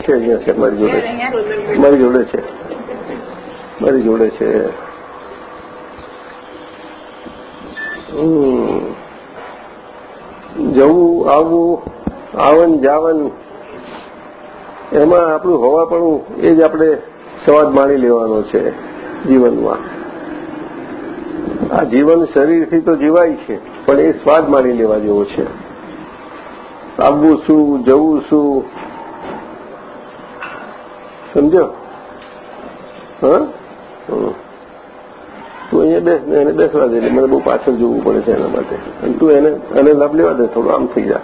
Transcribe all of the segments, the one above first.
છે અહીંયા છે મારી જોડે મારી જોડે છે. મારી જોડે છે. જવું આવવું. આવન જાવન, એમાં આપણું હોવાપણું એ જ આપણે સ્વાદ માણી લેવાનો છે જીવનમાં. આ જીવન શરીરથી તો જીવાય છે, પણ એ સ્વાદ માણી લેવા જેવો છે. આવવું શું, જવું શું? સમજો? હા? તું અહીંયા બેસ ને, એને બેસવા દે મને બહુ પાછળ જોવું પડે છે એના માટે. તું એને એને લાભ લેવા દે, થોડું આમ થઈ જા.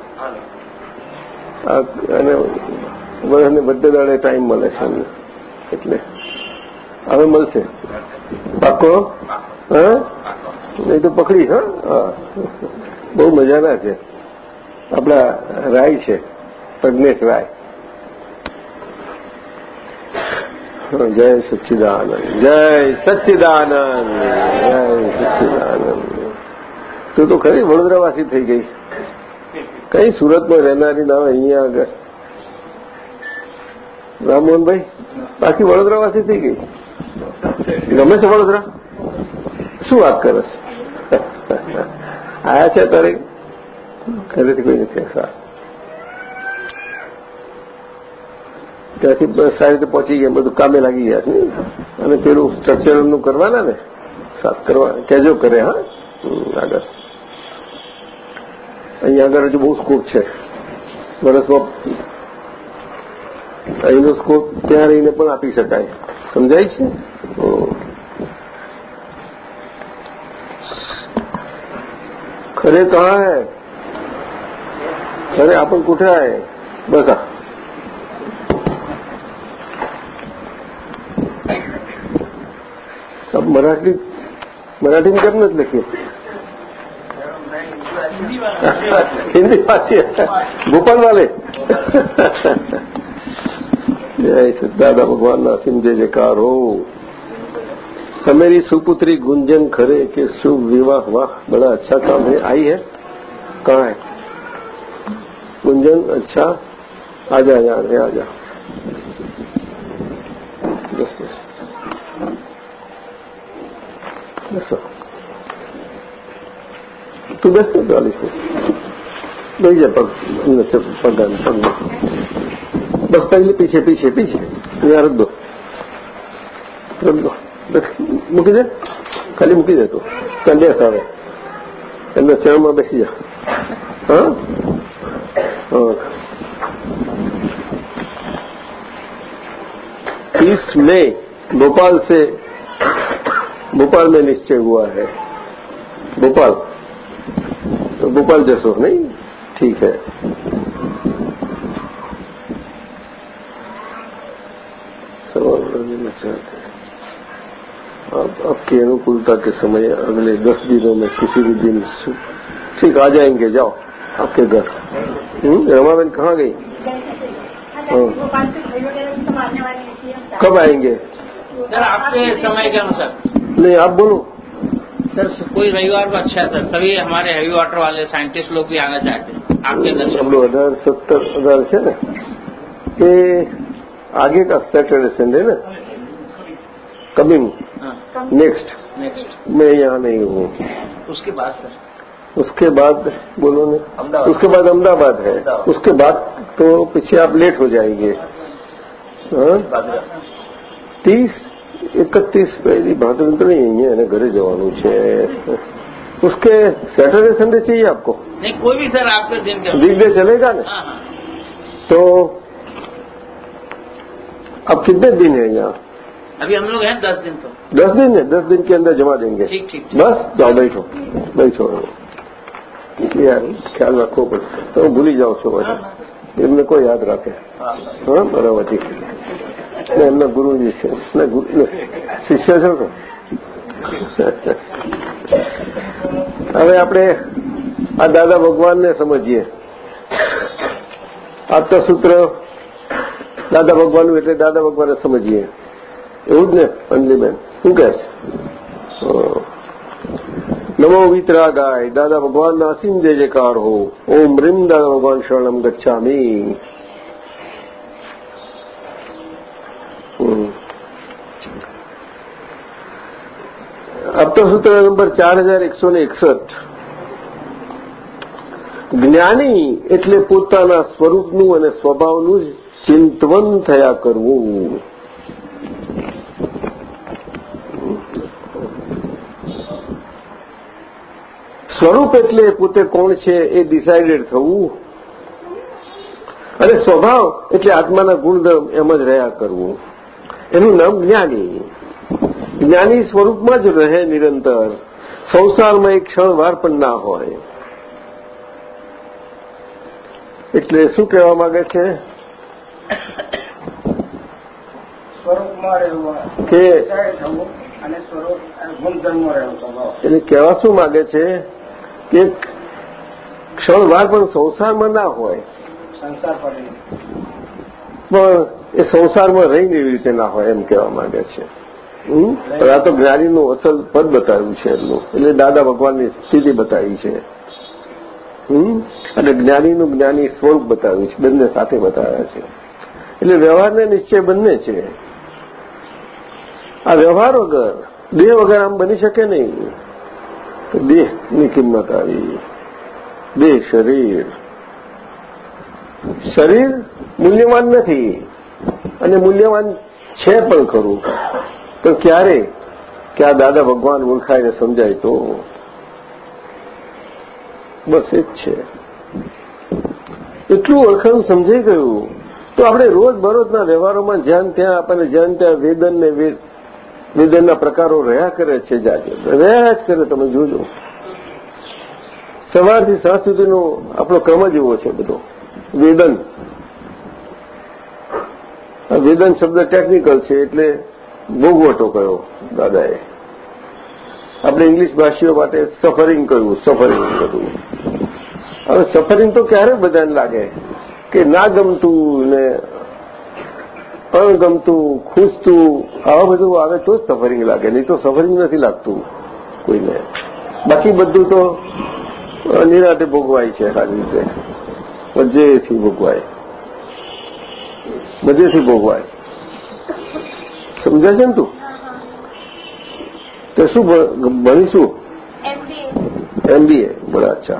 એને એને બધે દાડે ટાઈમ મળે છે એમને એટલે હવે મળશે. પાકો હા? એ તો પકડી, હા? બહુ મજાના છે. આપણા રાય છે, પ્રજ્ઞેશ રાય. જય સચ્ચિદાનંદ જય સચ્ચિદાનંદ જય સચ્ચિદાનંદ. તું તો ખરી વડોદરાવાસી થઈ ગઈ. કઈ સુરતમાં રહેનારી ના અહીંયા આગળ. રામમોહનભાઈ બાકી વડોદરાવાસી થઈ ગઈ? ગમે છે વડોદરા? શું વાત કરે છે? આયા છે તારે ઘરેથી કોઈ નથી સારું ત્યાંથી સારી રીતે પહોંચી ગયા, બધું કામે લાગી ગયા છે. અને પેલું સ્ટ્રક્ચરનું કરવાના ને? સાફ કરવા. કેજો કરે હા? આગળ. અહીંયા આગળ હજુ બહુ સ્કોપ છે વર્ષમાં અહીંનો સ્કોપ ત્યાં રહીને પણ આપી શકાય સમજાય છે खरे कहा है खरे आपण कुठे आहे बघा अब मराठी मराठी में कब लिखिए ہندی بھاشی گوپال والے جی سدادا بھگوان ના جے જયકાર હો سمیری سپتری گنجن کھرے کہ شبھ واہ واہ بڑا اچھا کام ہے آئی ہے کہاں ہے گنجن اچھا آ جا جا رہے آ جا دس دس તું બેસ ને ચાલીસ લઈ જા પગ પગ પગ બસ પહેલી પીછે પીછે પીછે ત્યાં રખ દો રખ દો મૂકી દે ખાલી મૂકી દે તું ત્યાં બેસ આવે એમના ચરણમાં બેસી જા હા तीस मई भोपाल से भोपाल में निश्चय हुआ है भोपाल گوپال جیسو نہیں؟ ٹھیک ہے۔ اب اب کی انوکولتا کے سمے اگلے دس دنوں میں کسی بھی دن ٹھیک آ جائیں گے جاؤ۔ آپ کے گھر۔ رما بہن کہاں گئی؟ ہاں۔ کب آئیں گے؟ نہیں آپ بولو۔ سر کوئی رویوار کو اچھا ہے سر؟ سبھی ہمارے ہیوی واٹر والے سائنٹسٹ لوگ بھی آنا چاہتے ہیں۔ آپ کے اندر ہم لوگ ہزار ستر ہزار سے نا۔ یہ آگے کا سیٹرڈے سنڈے نا۔ کمنگ۔ ہاں۔ نیکسٹ۔ نیکسٹ۔ میں یہاں نہیں ہوں۔ اس کے بعد سر۔ اس کے بعد بولو نا۔ اس کے بعد احمدآباد ہے۔ اس کے بعد تو پیچھے آپ لیٹ ہو جائیں گے۔ ہاں۔ تیس એકત્રીસ પહેલી ભાદરવી તો નહીં અહીંયા એને ઘરે જવાનું છે उसके सैटरडे संडे चाहिए आपको नहीं कोई भी सर आपके दिन के वीकडे चलेगा ना हाँ हाँ तो अब कितने दिन है यहाँ अभी हम लोग हैं दस दिन तो दस दिन है दस दिन के अंदर जमा देंगे ठीक ठीक બસ જાઓ બેઠો બેઠો યાર ખ્યાલ રાખવો પડશે તમે ભૂલી જાઓ છો બધા એમને કોઈ યાદ રાખે હા બરાબરથી ને એમના ગુરુજી છે. શિષ્ય છો ને હવે આપણે આ દાદા ભગવાનને સમજીએ. આત્મસૂત્ર દાદા ભગવાનનું એટલે દાદા ભગવાનને સમજીએ. એવું જ ને અંજલીબેન શું કહે છે? નમો વિતરાગાય, દાદા ભગવાનના અસીમ જય જયકાર હો. ઓમ રીમ દાદા ભગવાન શરણમ ગચ્છામી. સૂત્ર નંબર ચાર જ્ઞાની એટલે પોતાના સ્વરૂપનું અને સ્વભાવનું જ ચિંતવન થયા કરવું. સ્વરૂપ એટલે પોતે કોણ છે એ ડિસાઇડેડ થવું. અને સ્વભાવ એટલે આત્માના ગુણધર્મ એમ જ રહ્યા કરવું. એનું નામ જ્ઞાની. જ્ઞાની સ્વરૂપમાં જ રહે નિરંતર. સંસારમાં એક ક્ષણ વાર પણ ના હોય. એટલે શું કહેવા માંગે છે? કે એટલે કહેવા શું માંગે છે? કે ક્ષણવાર પણ સંસારમાં ના હોય. પણ એ સંસારમાં રહીને એવી રીતે ના હોય એમ કહેવા માંગે છે. આ તો જ્ઞાનીનું અસલ પદ બતાવ્યું છે એમનું. એટલે દાદા ભગવાનની સ્થિતિ બતાવી છે. અને જ્ઞાનીનું જ્ઞાની સ્વરૂપ બતાવ્યું છે. બંને સાથે બતાવ્યા છે. એટલે વ્યવહારને નિશ્ચય બંને છે. આ વ્યવહાર વગર દેહ વગર આમ બની શકે નહીં. દેહની કિંમત આવી. દેહ, શરીર. શરીર મૂલ્યવાન નથી. અને મૂલ્યવાન છે પણ ખરું. પણ ક્યારે? કે આ દાદા ભગવાન ઓળખાઈને સમજાય તો? બસ એ જ છે. એટલું ઓળખાણું સમજાઈ ગયું. તો આપણે રોજ બરોજના વ્યવહારોમાં જ્યાં ત્યાં આપણને જ્યાં ત્યાં વેદન ને વેદનના પ્રકારો રહ્યા કરે છે જાતે. રહ્યા જ કરે, તમે જોજો. સવારથી સાંજ સુધીનો આપણો ક્રમ જ એવો છે બધો. વેદન. વેદન શબ્દ ટેકનિકલ છે એટલે ભોગવટો કયો, દાદાએ. આપણે ઇંગ્લિશ ભાષીઓ માટે સફરિંગ કહ્યું સફરિંગ બધું. હવે સફરિંગ તો ક્યારે બધાને લાગે? કે ના ગમતું ને અણગમતું ખૂસતું આવા બધું આવે તો જ સફરિંગ લાગે, નહીં તો સફરિંગ નથી લાગતું કોઈને. બાકી બધું તો નિરાતે ભોગવાય છે, સારી રીતે. મજેથી ભોગવાય. મજેથી ભોગવાય. સમજાય છે ને તું તો શું ભણીશું एमबीए बड़ा अच्छा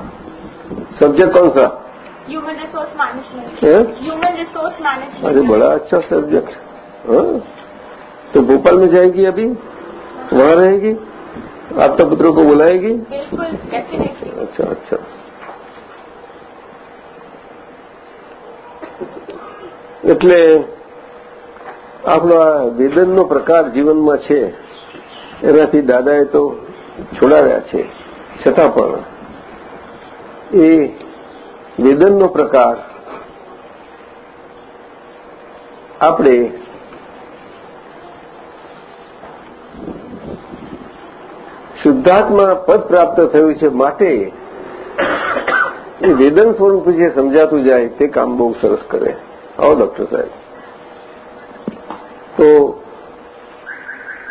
सब्जेक्ट कौन सा ह्यूमन रिसोर्स मैनेजमेंट है ह्यूमन रिसोर्स मैनेजमेंट अरे बड़ा अच्छा सब्जेक्ट हाँ तो भोपाल में जाएगी अभी वहां रहेगी आपका पुत्रों को बुलाएगी बिल्कुल डेफिनेटली अच्छा अच्छा એટલે આપણો આ વેદનનો પ્રકાર જીવનમાં છે, એનાથી દાદાએ તો છોડાવ્યા છે. છતાં પણ એ વેદનનો પ્રકાર આપણે શુદ્ધાત્મા પદ પ્રાપ્ત થયું છે માટે એ વેદન સ્વરૂપ જે સમજાતું જાય તે કામ બહુ સરસ કરે. આવો ડોક્ટર સાહેબ. તો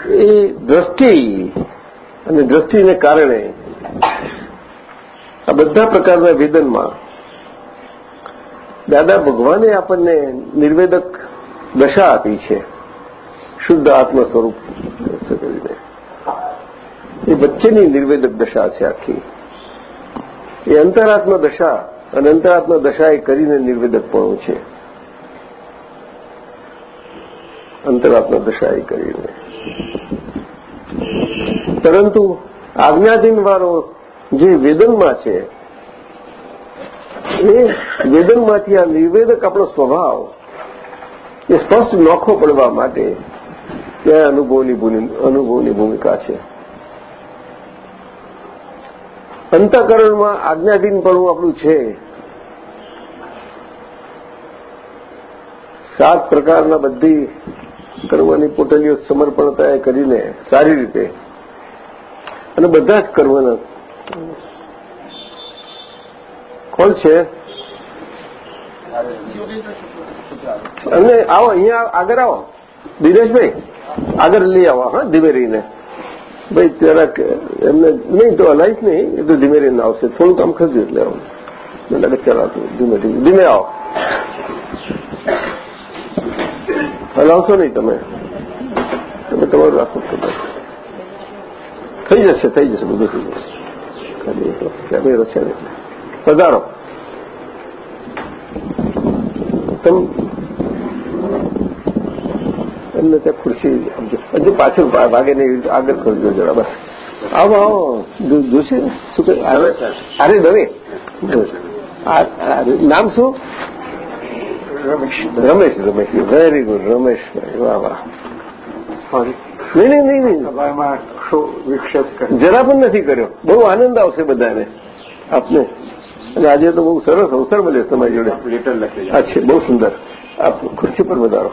એ દ્રષ્ટિ અને દ્રષ્ટિને કારણે આ બધા પ્રકારના વેદનમાં દાદા ભગવાને આપણને નિર્વેદક દશા આપી છે, શુદ્ધ આત્મ સ્વરૂપ કરીને. એ વચ્ચેની નિર્વેદક દશા છે આખી. એ અંતરાત્મ દશા અને અંતરાત્મ દશા એ કરીને નિર્વેદકપણું છે. અંતરાત્મ દશા એ કરીને. પરંતુ આજ્ઞાધીન વાળો જે વેદનમાં છે, એ વેદનમાંથી આ નિર્વેદક આપણો સ્વભાવ, એ સ્પષ્ટ નોખો પડવા માટે ત્યાં અનુભવની ભૂમિકા છે. અંતકરણમાં આજ્ઞાધીનપણું આપણું છે. સાત પ્રકારના બધી કર્મની પોટલીઓ સમર્પણતા કરીને સારી રીતે અને બધા જ કર્મના કોણ છે? અને આવો, અહીંયા આગળ આવો. દિનેશભાઈ, આગળ લઈ આવો. હા ધીમે રહીને ભાઈ, જરાક એમને નહીં તો હલાઈશ નહીં, એ તો ધીમે રહીને આવશે. થોડું કામ ખર્ચ્યું એટલે આવું એટલે લાગે ચલાવતું ધીમે ધીમે ધીમે આવો. હલાવશો નહીં તમે. તમે તમારું રાખો થઈ જશે થઈ જશે બધું થઈ જશે. ખાલી તો કેમેરો છે ને પધારો. એમને ત્યાં ખુરશી હજુ પાછળ ભાગે નહીં આગળ કરજો જરા બસ. આવો આવો. જોશે શું કહે? અરે દવે નામ શું? રમેશ રમેશ વેરી ગુડ રમેશભાઈ વાહ વાહ નહીં નહીં નહીં નહીં વિક્ષેપ જરા પણ નથી કર્યો બહુ આનંદ આવશે બધાને આપને અને આજે તો બહુ સરસ અવસર મળ્યો તમારી જોડે લેટર લખી આ છે બહુ સુંદર આપ ખુરશી પર વધારો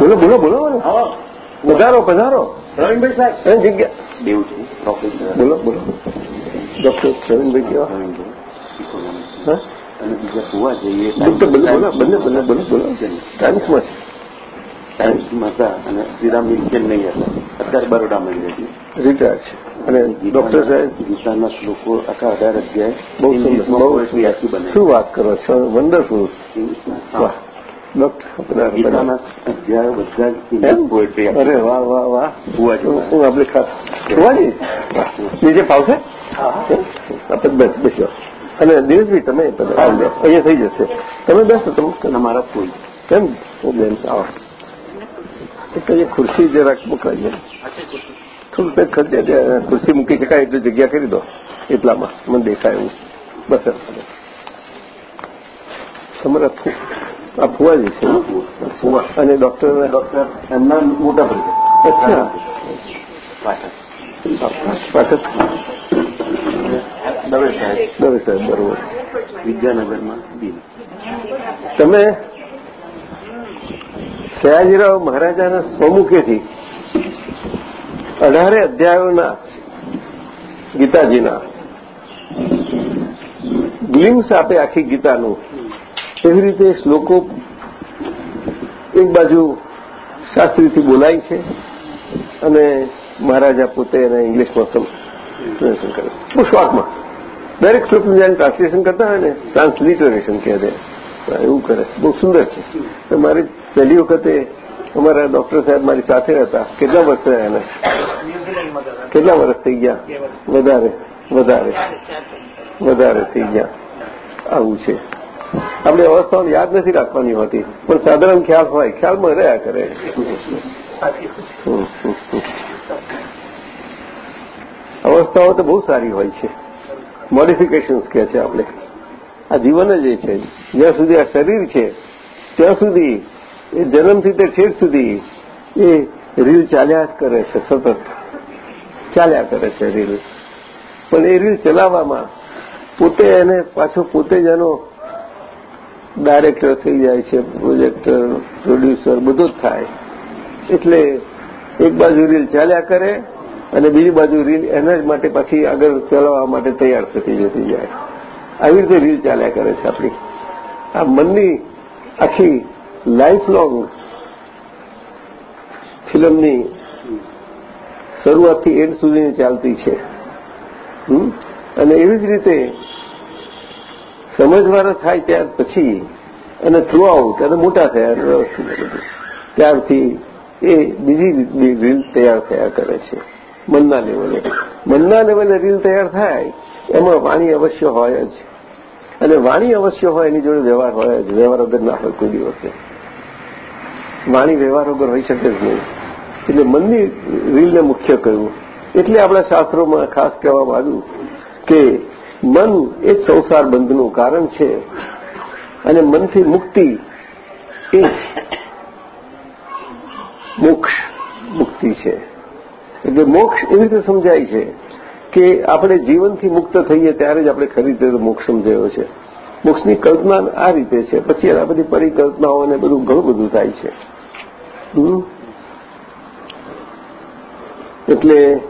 બોલો બોલો બોલો પધારો પધારો પ્રવીણભાઈ સાહેબ જગ્યા બોલો બોલો ડોક્ટર પ્રવીણભાઈ કેવા હા અને બીજા કુવા જઈએ ડોક્ટર બોલો બોલો બંને બંને બોલો ટાઈમ્સમાં છે ટાઈમ્સમાં હતા અને શ્રીરામ મિલચેન નહીં હતા અત્યારે બરોડામાં રહે છે રિટાયર છે અને ડોક્ટર સાહેબ ગીતાના શ્લોકો આખા અઢાર અધ્યાય બહુ સુંદર બહુ આખી બને શું વાત કરો છો વન્ડરફુલ. વાહ અરે વાહ વાહ વાહ. હું આપણે ખાસ બીજે વાહ. આપણે બસ બેસો અને દિનેશભાઈ તમે. અહીંયા થઈ જશે. તમે બેસો તમે મારા ફૂલ. કેમ? બેન આવો. એક ખુરશી જરાક મુકાઈએ થોડું કંઈક ખર્ચે ખુરશી મૂકી શકાય એટલી જગ્યા કરી દો. એટલામાં. મને દેખાય એવું. બસ. તમારા આ ફુવાજી છે ફુવા. અને ડોક્ટર ડોક્ટર. એમના મોટા ભાઈ. અચ્છા. પાઠક. દવે સાહેબ દવે સાહેબ, બરોબર. વિદ્યાનગરમાં બી. તમે સયાજીરાવ મહારાજાના સ્વમુખેથી અઢારે અધ્યાયોના ગીતાજીના ગ્લિમ્સ આપે આખી ગીતાનું, એવી રીતે શ્લોકો એક બાજુ શાસ્ત્રીથી બોલાય છે અને મહારાજા પોતે એને ઇંગ્લિશમાં ટ્રાન્સલેશન કરે છે. શોર્ટમાં દરેક શ્લોકનું જ્યાં ટ્રાન્સલેશન કરતા હોય ને ટ્રાન્સલિટરેશન કહે છે. એવું કરે છે. બહુ સુંદર છે. મારી પહેલી વખતે અમારા ડોક્ટર સાહેબ મારી સાથે હતા. કેટલા વર્ષ થયા એને? કેટલા વર્ષ થઈ ગયા? વધારે વધારે વધારે થઈ ગયા. આવું છે. આપણે અવસ્થાઓ યાદ નથી રાખવાની હોતી, પણ સાધારણ ખ્યાલ હોય, ખ્યાલમાં રહ્યા કરે. અવસ્થાઓ તો બહુ સારી હોય છે. મોડિફિકેશન્સ કહે છે આપણે. આ જીવન જ એ છે. જ્યાં સુધી આ શરીર છે, ત્યાં સુધી એ જન્મથી તે છેક સુધી એ રીલ ચાલ્યા જ કરે છે સતત. ચાલ્યા કરે છે રીલ. પણ એ રીલ ચલાવવામાં પોતે એને પાછો પોતે જ એનો ડાયરેક્ટર થઈ જાય છે, પ્રોજેક્ટર, પ્રોડ્યુસર, બધું જ થાય. એટલે એક બાજુ રીલ ચાલ્યા કરે અને બીજી બાજુ રીલ એના જ માટે પાછી આગળ ચલાવવા માટે તૈયાર થતી જતી જાય. આવી રીતે રીલ ચાલ્યા કરે છે આપણી. આ મનની આખી લાઈફ લોંગ ફિલ્મની શરૂઆતથી એન્ડ સુધીની ચાલતી છે? અને એવી જ રીતે સમજવાના થાય ત્યાર પછી અને થ્રુ આઉટ અને મોટા થયા ત્યારથી એ બીજી રીલ તૈયાર થયા કરે છે. મનના લેવલે. મનના લેવલે રીલ તૈયાર થાય, એમાં વાણી અવશ્ય હોય જ. અને વાણી અવશ્ય હોય, એની જોડે વ્યવહાર હોય જ. વ્યવહાર વગર ના હોય કોઈ દિવસે. વાણી વ્યવહાર વગર હોઈ શકે જ નહીં. એટલે મનની રીલને મુખ્ય કહ્યું. એટલે આપણા શાસ્ત્રોમાં ખાસ કહેવામાં આવ્યું કે મન એ સંસાર બંધનું કારણ છે. અને મનથી મુક્તિ એ મોક્ષ મુક્તિ છે. એટલે મોક્ષ એવી રીતે સમજાય છે કે આપણે જીવનથી મુક્ત થઈએ ત્યારે જ આપણે ખરી રીતે મોક્ષ સમજાયો છે. મોક્ષની કલ્પના આ રીતે છે. પછી એના બધી પરિકલ્પનાઓ અને બધું ઘણું બધું થાય છે? એટલે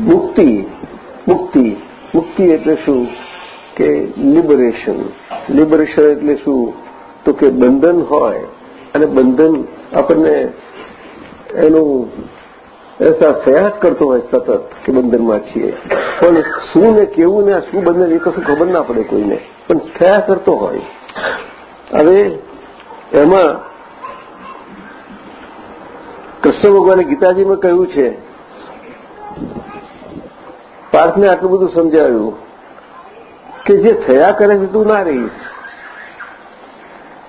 મુક્તિ મુક્તિ મુક્તિ એટલે શું? કે લિબરેશન લિબરેશન એટલે શું? તો કે બંધન હોય અને બંધન આપણને એનું અહેસાસ થયા જ કરતો હોય સતત કે બંધનમાં છીએ. પણ શું ને કેવું ને શું બંધન, એ કશું ખબર ના પડે કોઈને. પણ થયા કરતો હોય. હવે એમાં કૃષ્ણ ભગવાને ગીતાજીમાં કહ્યું છે, પાર્થને આટલું બધું સમજાવ્યું કે જે થયા કરે છે તું ના રહીશ.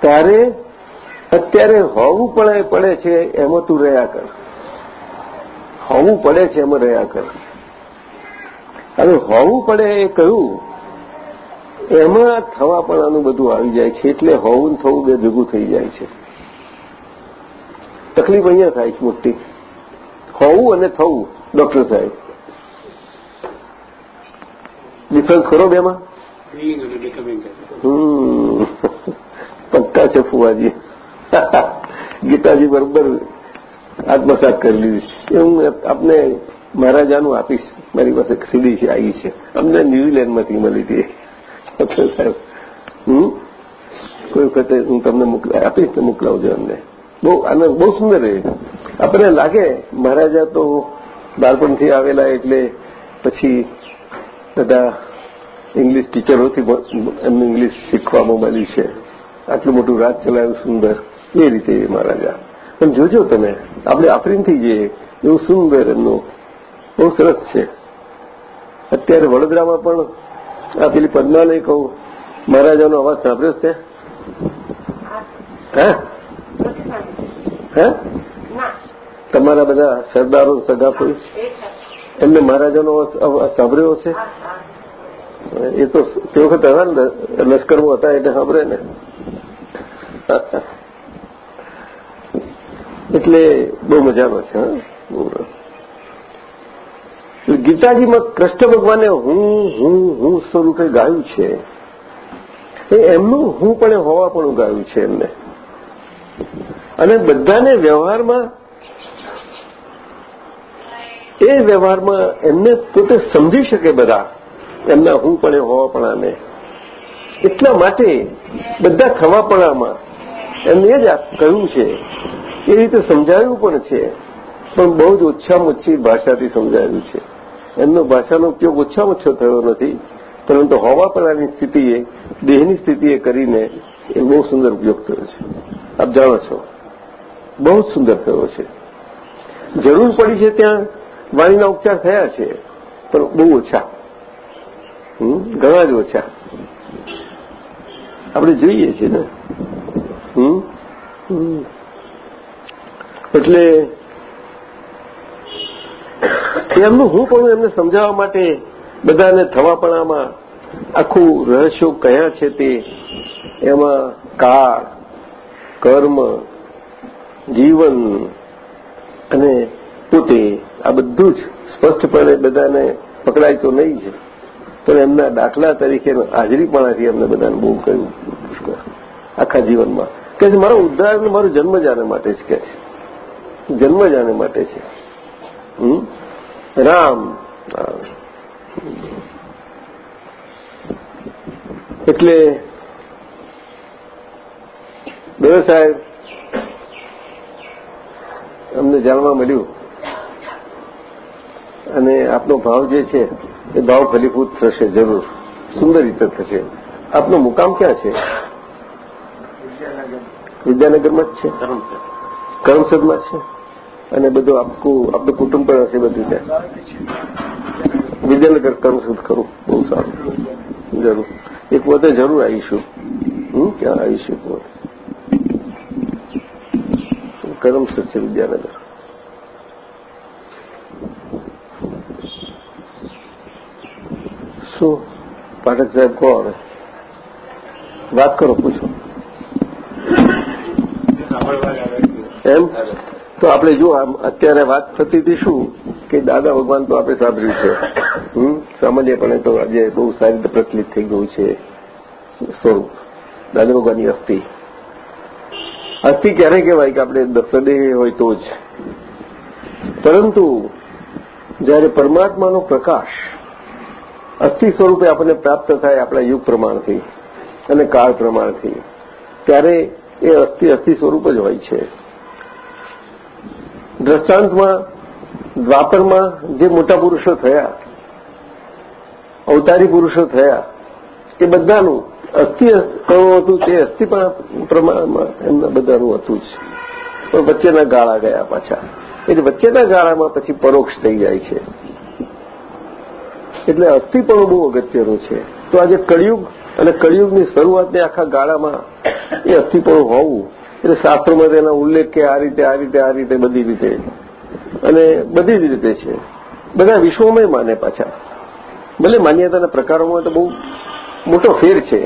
તારે અત્યારે હોવું પડે પડે છે એમાં તું રહ્યા કર. હોવું પડે છે એમાં રહ્યા કર. હવે હોવું પડે એ કહ્યું એમાં થવા પણ આનું બધું આવી જાય છે એટલે હોવું થવું બે ભેગું થઈ જાય છે. તકલીફ અહીંયા થાય છે મોટી. હોવું અને થવું ડોક્ટર સાહેબ. ડિફરન્સ ખરો બેમાં? હમ પક્કા છે ફુવાજી. ગીતાજી બરોબર આત્મસાત કરી લીધી એ હું આપને મહારાજાનું આપીશ. મારી પાસે સીડી છે આવી છે. અમને ન્યુઝીલેન્ડમાંથી મળી હતી. સાહેબ, હમ? કોઈ વખતે હું તમને આપીશ તો મોકલાવજો અમને બહુ આનંદ, બહુ સુંદર રહે આપણને લાગે મહારાજા તો બાળપણથી આવેલા એટલે પછી બધા ઇંગ્લિશ ટીચરોથી એમને ઇંગ્લિશ શીખવામાં મળ્યું છે. આટલું મોટું રાજ ચલાવ્યું, સુંદર. એ રીતે મહારાજા. પણ જોજો તમે, આપણે આફરીન થઈ જઈએ, એવું સુંદર એમનું બહુ સરસ છે. અત્યારે વડોદરામાં પણ આ પેલી પદ્માને કહું, મહારાજાનો અવાજ સાંભળ્યો છે? હે? હે? તમારા બધા સરદારો સગા કોઈ એમને મહારાજાનો સાંભળ્યો હશે? એ તો તે વખત હતા લશ્કરમાં હતા એટલે સાંભળે ને. એટલે બહુ મજાનો છે ગીતાજીમાં કૃષ્ણ ભગવાને હું હું હું સ્વરૂપે ગાયું છે. એ એમનું હું પણ હોવા પણ ગાયું છે એમને. અને બધાને વ્યવહારમાં એ વ્યવહારમાં એમને પોતે સમજી શકે બધા, એમના હું પણ હોવાપણાને એટલા માટે બધા ખવાપણામાં એમને જ કહ્યું છે એ રીતે સમજાવ્યું પણ છે. પણ બહુ જ ઓછામાં ઓછી ભાષાથી સમજાવ્યું છે. એમનો ભાષાનો ઉપયોગ ઓછામાં ઓછો થયો નથી, પરંતુ હોવાપણાની સ્થિતિએ, દેહની સ્થિતિએ કરીને એ બહુ સુંદર ઉપયોગ થયો છે. આપ જાણો છો. બહુ જ સુંદર થયો છે. જરૂર પડી છે ત્યાં વાણીના ઉપચાર થયા છે, પણ બહુ ઓછા. ઘણા જ ઓછા. આપણે જોઈએ છીએ ને. એટલે એમનું હું પણ એમને સમજાવવા માટે બધાને થવાપણામાં આખું રહસ્યો કયા છે તે એમાં કાળ, કર્મ, જીવન અને પોતે આ બધું જ સ્પષ્ટપણે બધાને પકડાય તો નહીં છે, પણ એમના દાખલા તરીકે હાજરીપણાથી એમને બધાને બહુ કહ્યું આખા જીવનમાં. કે મારો ઉદ્ધાર મારો જન્મ જ આને માટે જ કહે છે. જન્મ જ આને માટે છે. રામ. એટલે દવે સાહેબ અમને જાણવા મળ્યું. અને આપનો ભાવ જે છે એ ભાવ ફલીભૂત થશે જરૂર. સુંદર રીતે થશે. આપનો મુકામ ક્યાં છે? વિદ્યાનગરમાં. જ છે? કરમસદમાં છે? અને બધું આપકું આપણું કુટુંબ પણ હશે બધું ત્યાં. વિદ્યાનગર કરમસદ કરું. બહુ સારું. જરૂર. એક વખતે જરૂર આવીશું. હું ક્યાં આવીશું કરમ સચ્ચે વિદ્યાનગર? શું? પાઠક સાહેબ કોણ વાત કરો પૂછો. એમ? તો આપણે જો અત્યારે વાત થતી હતી શું? કે દાદા ભગવાન તો આપણે સાંભળ્યું છે. સામાન્યપણે તો આજે બહુ સારી રીતે પ્રચલિત થઈ ગયું છે સ્વરૂપ. દાદા ભગવાનની અસ્થિ. અસ્થિ ક્યારે કહેવાય કે આપણે સદૈવ હોય તો જ? પરંતુ જ્યારે પરમાત્માનો પ્રકાશ અસ્થિ સ્વરૂપે આપણને પ્રાપ્ત થાય આપણા યુગ પ્રમાણથી અને કાળ પ્રમાણથી, ત્યારે એ અસ્થિ અસ્થિ સ્વરૂપ જ હોય છે. દ્રષ્ટાંતમાં, દ્વાપરમાં જે મોટા પુરુષો થયા, અવતારી પુરુષો થયા, એ બધાનું અસ્થિ કણું હતું, તે અસ્થિ પ્રમાણમાં એમના બધાનું હતું જ. પણ વચ્ચેના ગાળા ગયા પાછા. એટલે વચ્ચેના ગાળામાં પછી પરોક્ષ થઈ જાય છે. એટલે અસ્થિપણું બહુ અગત્યનું છે. તો આજે કળિયુગ અને કળિયુગની શરૂઆતને આખા ગાળામાં એ અસ્થિપણું હોવું એટલે શાસ્ત્રોમાં તેના ઉલ્લેખ કે આ રીતે આ રીતે આ રીતે બધી રીતે અને બધી જ રીતે છે. બધા વિશ્વમાં માને પાછા. ભલે માન્યતાના પ્રકારોમાં તો બહુ મોટો ફેર છે.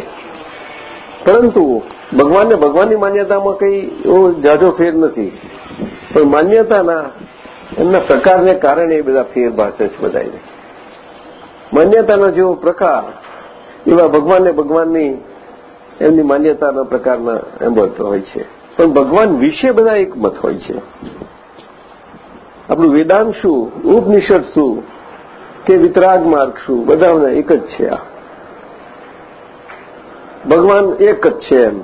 પરંતુ ભગવાનને ભગવાનની માન્યતામાં કંઈ એવો જાજો ફેર નથી. પણ માન્યતાના એમના પ્રકારને કારણે એ બધા ફેર ભાષે છે બધાને માન્યતાનો જેવો પ્રકાર એવા ભગવાનને ભગવાનની એમની માન્યતાના પ્રકારના એમ હોય છે. પણ ભગવાન વિશે બધા એક મત હોય છે. આપણું વેદાંત શું? ઉપનિષદ શું? કે વિતરાગ માર્ગ શું? બધાને એક જ છે આ. ભગવાન એક જ છે એમ.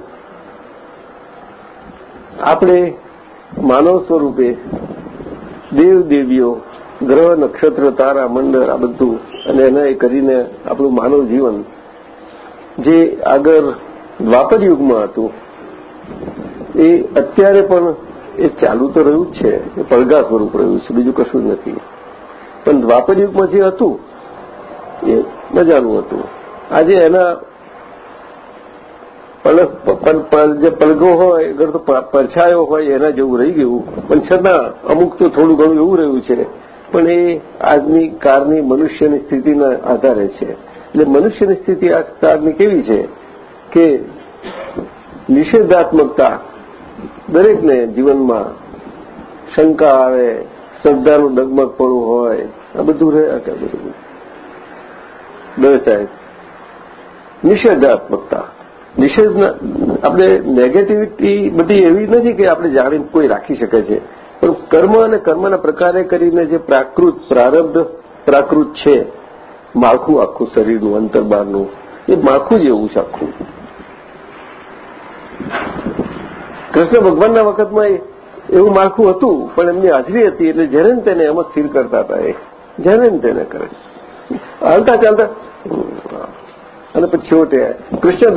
આપણે માનવ સ્વરૂપે દેવ દેવીઓ, ગ્રહ નક્ષત્ર, તારા, મંડળ, આ બધું, અને એના કરીને આપણું માનવ જીવન જે આગળ દ્વાપર યુગમાં હતું એ અત્યારે પણ એ ચાલુ તો રહ્યું જ છે, એ પડઘા સ્વરૂપ રહ્યું છે, બીજું કશું નથી. પણ દ્વાપર યુગમાં જે હતું, એ મજાનું હતું. આજે એના જે પલગો હોય અગર તો પરછાયો હોય, એના જેવું રહી ગયું. પણ છતાં અમુક તો થોડું ઘણું એવું રહ્યું છે. પણ એ આજની કારની મનુષ્યની સ્થિતિના આધારે છે. એટલે મનુષ્યની સ્થિતિ આ કારની કેવી છે? કે નિષેધાત્મકતા દરેકને જીવનમાં શંકા આવે, શ્રદ્ધાનું ડગમગપણું હોય, આ બધું રહ્યા કે બધું ડર સાહેબ, નિષેધાત્મકતા. નિષેધના, આપણે નેગેટિવિટી બધી એવી નથી કે આપણે જાણીને કોઈ રાખી શકે છે, પણ કર્મ અને કર્મના પ્રકારે કરીને જે પ્રાકૃત, પ્રારબ્ધ, પ્રાકૃત છે, માળખું આખું શરીરનું અંતરબારનું એ માળખું જ એવું છે આખું. કૃષ્ણ ભગવાનના વખતમાં એવું માળખું હતું, પણ એમની હાજરી હતી એટલે જેને તેને એમ સ્થિર કરતા હતા એ. જેને તેને કરે. હાલતા ચાલતા અને પછી છોટે કૃષ્ણ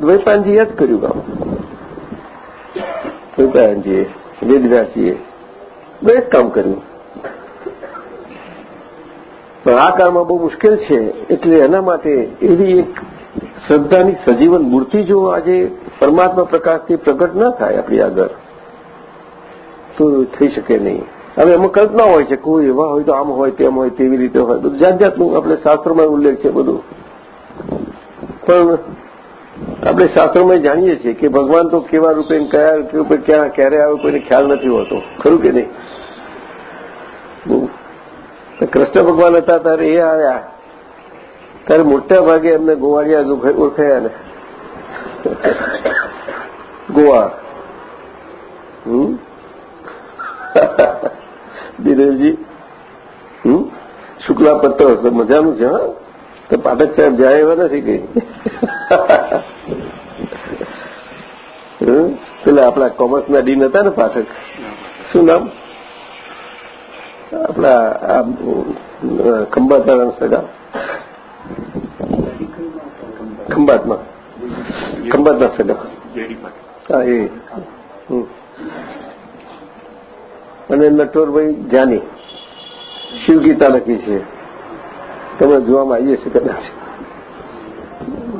દ્વૈપાયનજીએ જ કર્યું કામ. દ્વૈપાયનજીએ વેદવ્યાસજીએ દરેક કામ કર્યું. પણ આ કાળમાં બહુ મુશ્કેલ છે, એટલે એના માટે એવી એક શ્રદ્ધાની સજીવન મૂર્તિ જો આજે પરમાત્મા પ્રકાશથી પ્રગટ ના થાય આપણી આગળ. તો થઈ શકે નહીં. હવે એમાં કલ્પના હોય છે, કોઈ એવા હોય તો આમ હોય, તેમ હોય, તેવી રીતે હોય. બધું જાત જાતનું આપણે શાસ્ત્રોમાં ઉલ્લેખ છે બધું. પણ આપણે શાસ્ત્રોમાં જાણીએ છીએ કે ભગવાન તો કેવા રૂપે કયા રૂપે ક્યાં, ક્યારે આવે કોઈને ખ્યાલ નથી હોતો. ખરું કે નહીં? કૃષ્ણ ભગવાન હતા ત્યારે એ આવ્યા. ત્યારે મોટા ભાગે એમને ગોવાળિયા ઓળખાયા ને. ગોવા હમ શુક્લા પત્ર મજાનું છે, હા? તો પાઠક સાહેબ જાય એવા નથી કઈ? પેલા આપણા કોમર્સના ડીન હતા ને પાઠક? શું નામ? આપણા ખંભાતના સગા ખંભાતમાં. ખંભાતના સગા હા એ અને નટોરભાઈ જાની શિવગીતા લખી છે તમે જોવામાં આવીએ છીએ કદાચ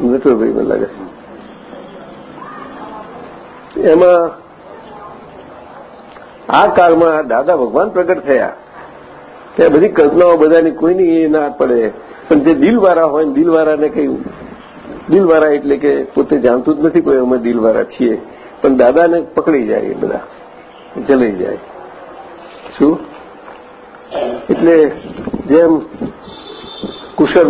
નટોરભાઈ મને લાગે છે એમાં આ કાળમાં દાદા ભગવાન પ્રગટ થયા ત્યાં બધી કલ્પનાઓ બધાની કોઈની એ ના પડે પણ જે દિલવાળા હોય ને દિલવાળાને કઈ દિલવાળા એટલે કે પોતે જાણતું જ નથી કોઈ અમે દિલવાળા છીએ. પણ દાદાને પકડી જાય એ બધા. જલાઈ જાય. શું? એટલે જેમ કુશળ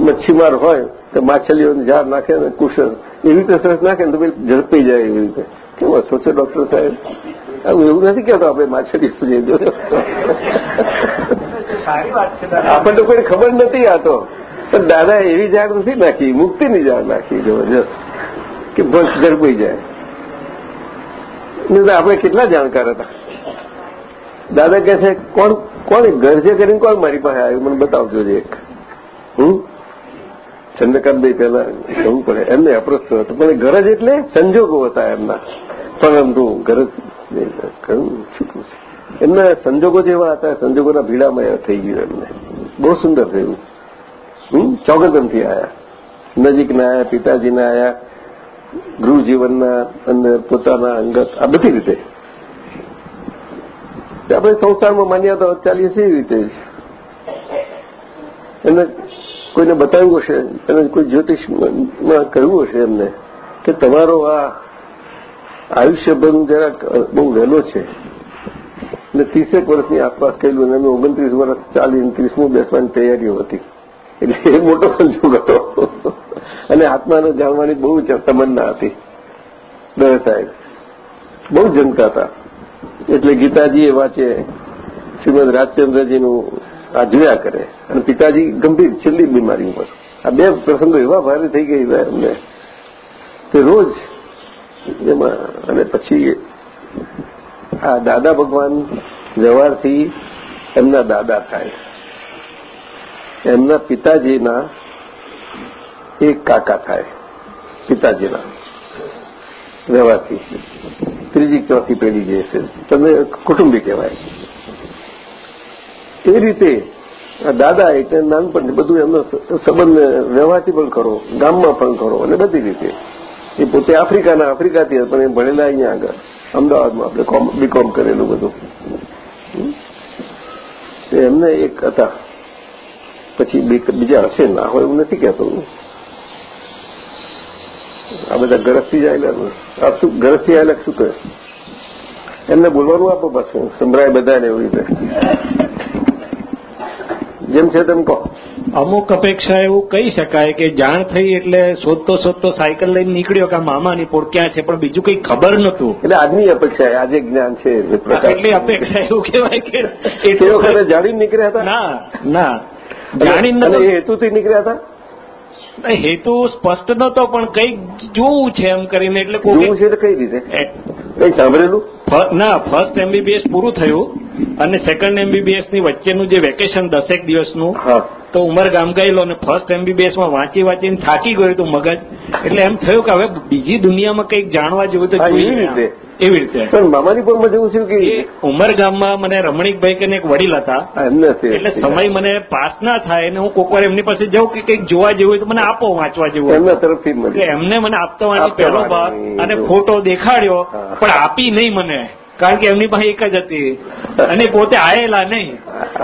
મચ્છીમાર હોય તો માછલીઓને ઝાડ નાખે ને કુશળ. એવી રીતે સરસ નાખે ને તો ભાઈ ઝડપી જાય એવી રીતે. કેવો સોચો છો ડોક્ટર સાહેબ? આવું એવું નથી કહેતો આપણે માછલી સુધી છે આપણને કોઈ ખબર નથી આ તો. પણ દાદા એવી જાગ નથી નાખી, મુક્તિની જાગ નાખી, જબરજસ્ત, કે બસ ઝડપાઈ જાય. નહીં આપણે કેટલા જાણકાર હતા? દાદા કહે છે, કોણ કોણ ગરજે કરીને કોણ મારી પાસે આવ્યું? મને બતાવજો જે એક. હમ ચંદ્રકાંતભાઈ પહેલા કહેવું પડે. એમને અપ્રસ્ત હતો. પણ ગરજ એટલે સંજોગો હતા એમના. પરંતુ ગરજ કહ્યું શું કહું એમના સંજોગો જેવા હતા. સંજોગોના ભીડામાં થઈ ગયું એમને. બહુ સુંદર થયું. ચોગદમથી આવ્યા નજીકના આવ્યા પિતાજીના આવ્યા ગૃહ જીવનના અને પોતાના અંગત, આ બધી રીતે. આપણે સંસારમાં માન્યતા ચાલીએ છીએ રીતે. જ એને કોઈને બતાવ્યું હશે, એને કોઈ જ્યોતિષમાં કહ્યું હશે એમને કે તમારો આ આયુષ્યભંગ જરાક બહુ વહેલો છે. એટલે ત્રીસેક વર્ષની આસપાસ કહેલું અને એમને ઓગણત્રીસ વર્ષ ચાલીને ત્રીસમું બેસવાની તૈયારીઓ હતી. એટલે એ મોટો સંજોગ હતો. અને આત્માને જાણવાની બહુ તમન્ના હતી. દવે સાહેબ. બહુ જનતા હતા. એટલે ગીતાજી એ વાંચે, શ્રીમદ રાજચંદ્રજીનું આ જોયા કરે. અને પિતાજી ગંભીર છેલ્લી બીમારી ઉપર. આ બે પ્રસંગો એવા ભારે થઈ ગઈ એમને. કે રોજ એમાં, અને પછી આ દાદા ભગવાન જવારથી એમના દાદા થાય. એમના પિતાજીના એક કાકા થાય, પિતાજીના રહેવાથી. ત્રીજી ચોથી પેઢી જે છે, તમને કુટુંબી કહેવાય. એ રીતે દાદા એટલે નાનપણથી બધું એમનો સંબંધ વ્યવહારથી પણ ખરો, ગામમાં પણ ખરો, અને બધી રીતે. એ પોતે આફ્રિકાના આફ્રિકાથી પણ એ ભણેલા અહીંયા આગળ. અમદાવાદમાં આપણે બીકોમ કરેલું બધું. એમને એક હતા. પછી બીજા હશે ના? હોય એવું નથી કહેતો આ બધા ગરજથી જ આવેલા આ શું ગરજથી આવેલા શું કહે? એમને બોલવાનું આપો પાછું. સંભળાય બધાને એવી રીતે. જેમ છે તેમ કહો. અમુક અપેક્ષા એવું કહી શકાય કે જાણ થઈ એટલે શોધતો શોધતો સાયકલ લઈને નીકળ્યો કે આ મામાની પોળ ક્યાં છે પણ બીજું કંઈ ખબર નતું એટલે આજની અપેક્ષા આજે જ્ઞાન છે એટલી અપેક્ષા એવું કહેવાય કે તે વખતે જાણીને નીકળ્યા હતા? ના ના. અને હેતુથી નીકળ્યા હતા? હેતુ સ્પષ્ટ નતો પણ કંઈક જોવું છે એમ કરીને એટલે જોવું છે કઈ રીતે? કઈ સાંભળેલું? ના ફર્સ્ટ એમબીબીએસ પૂરું થયું અને સેકન્ડ એમબીબીએસની વચ્ચેનું જે વેકેશન દસેક દિવસનું તો ઉમરગામ ગયેલો અને ફર્સ્ટ એમબીબીએસમાં વાંચી વાંચીને થાકી ગયું હતું મગજ. એટલે એમ થયું કે હવે બીજી દુનિયામાં કંઈક જાણવા જેવું તો એવી રીતે. એવી રીતે. પણ મામાની જવું છે કે ઉમરગામમાં મને રમણીકભાઈ કરીને એક વડીલ હતા. એટલે સમય મને પાસ ના થાય અને હું કોકવાર એમની પાસે જાઉં કે કંઈક જોવા જેવું હોય તો મને આપો વાંચવા જેવું એમના તરફથી એટલે એમને મને આપતા પહેલો ભાગ અને ફોટો દેખાડ્યો પણ આપી નહીં મને. કારણ કે એમની પાસે એક જ હતી. અને પોતે આયેલા નહીં.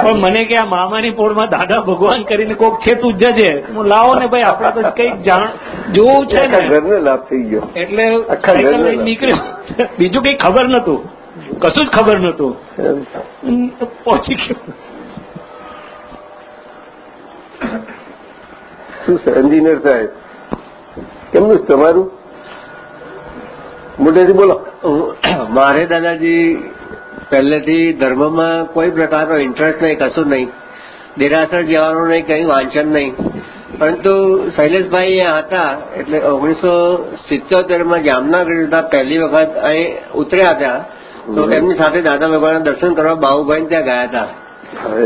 પણ મને કે આ મામાની પોળમાં દાદા ભગવાન કરીને કોક છે તું જજે હું લાવો ને ભાઈ આપણે તો કંઈક જાણ જોવું છે ઘરને લાભ થઈ ગયો. એટલે સાયકલ નીકળ્યો. બીજું કઈ ખબર નતું કશું જ ખબર નતું પહોંચી ગયું. શું એન્જિનિયર સાહેબ? કેમનું તમારું? મોટેથી બોલો. મારે દાદાજી પહેલેથી ધર્મમાં કોઈ પ્રકારનો ઇન્ટરેસ્ટ નહીં કશું નહીં. દેરાસર જવાનું નહીં કંઈ વાંચન નહીં. પરંતુ શૈલેષભાઈ હતા એટલે ઓગણીસો સિત્યોતેરમાં જામનગર જતા પહેલી વખત અહીં ઉતર્યા હતા. તો એમની સાથે દાદા ભગવાનના દર્શન કરવા બાહુભાઈ ત્યાં ગયા હતા.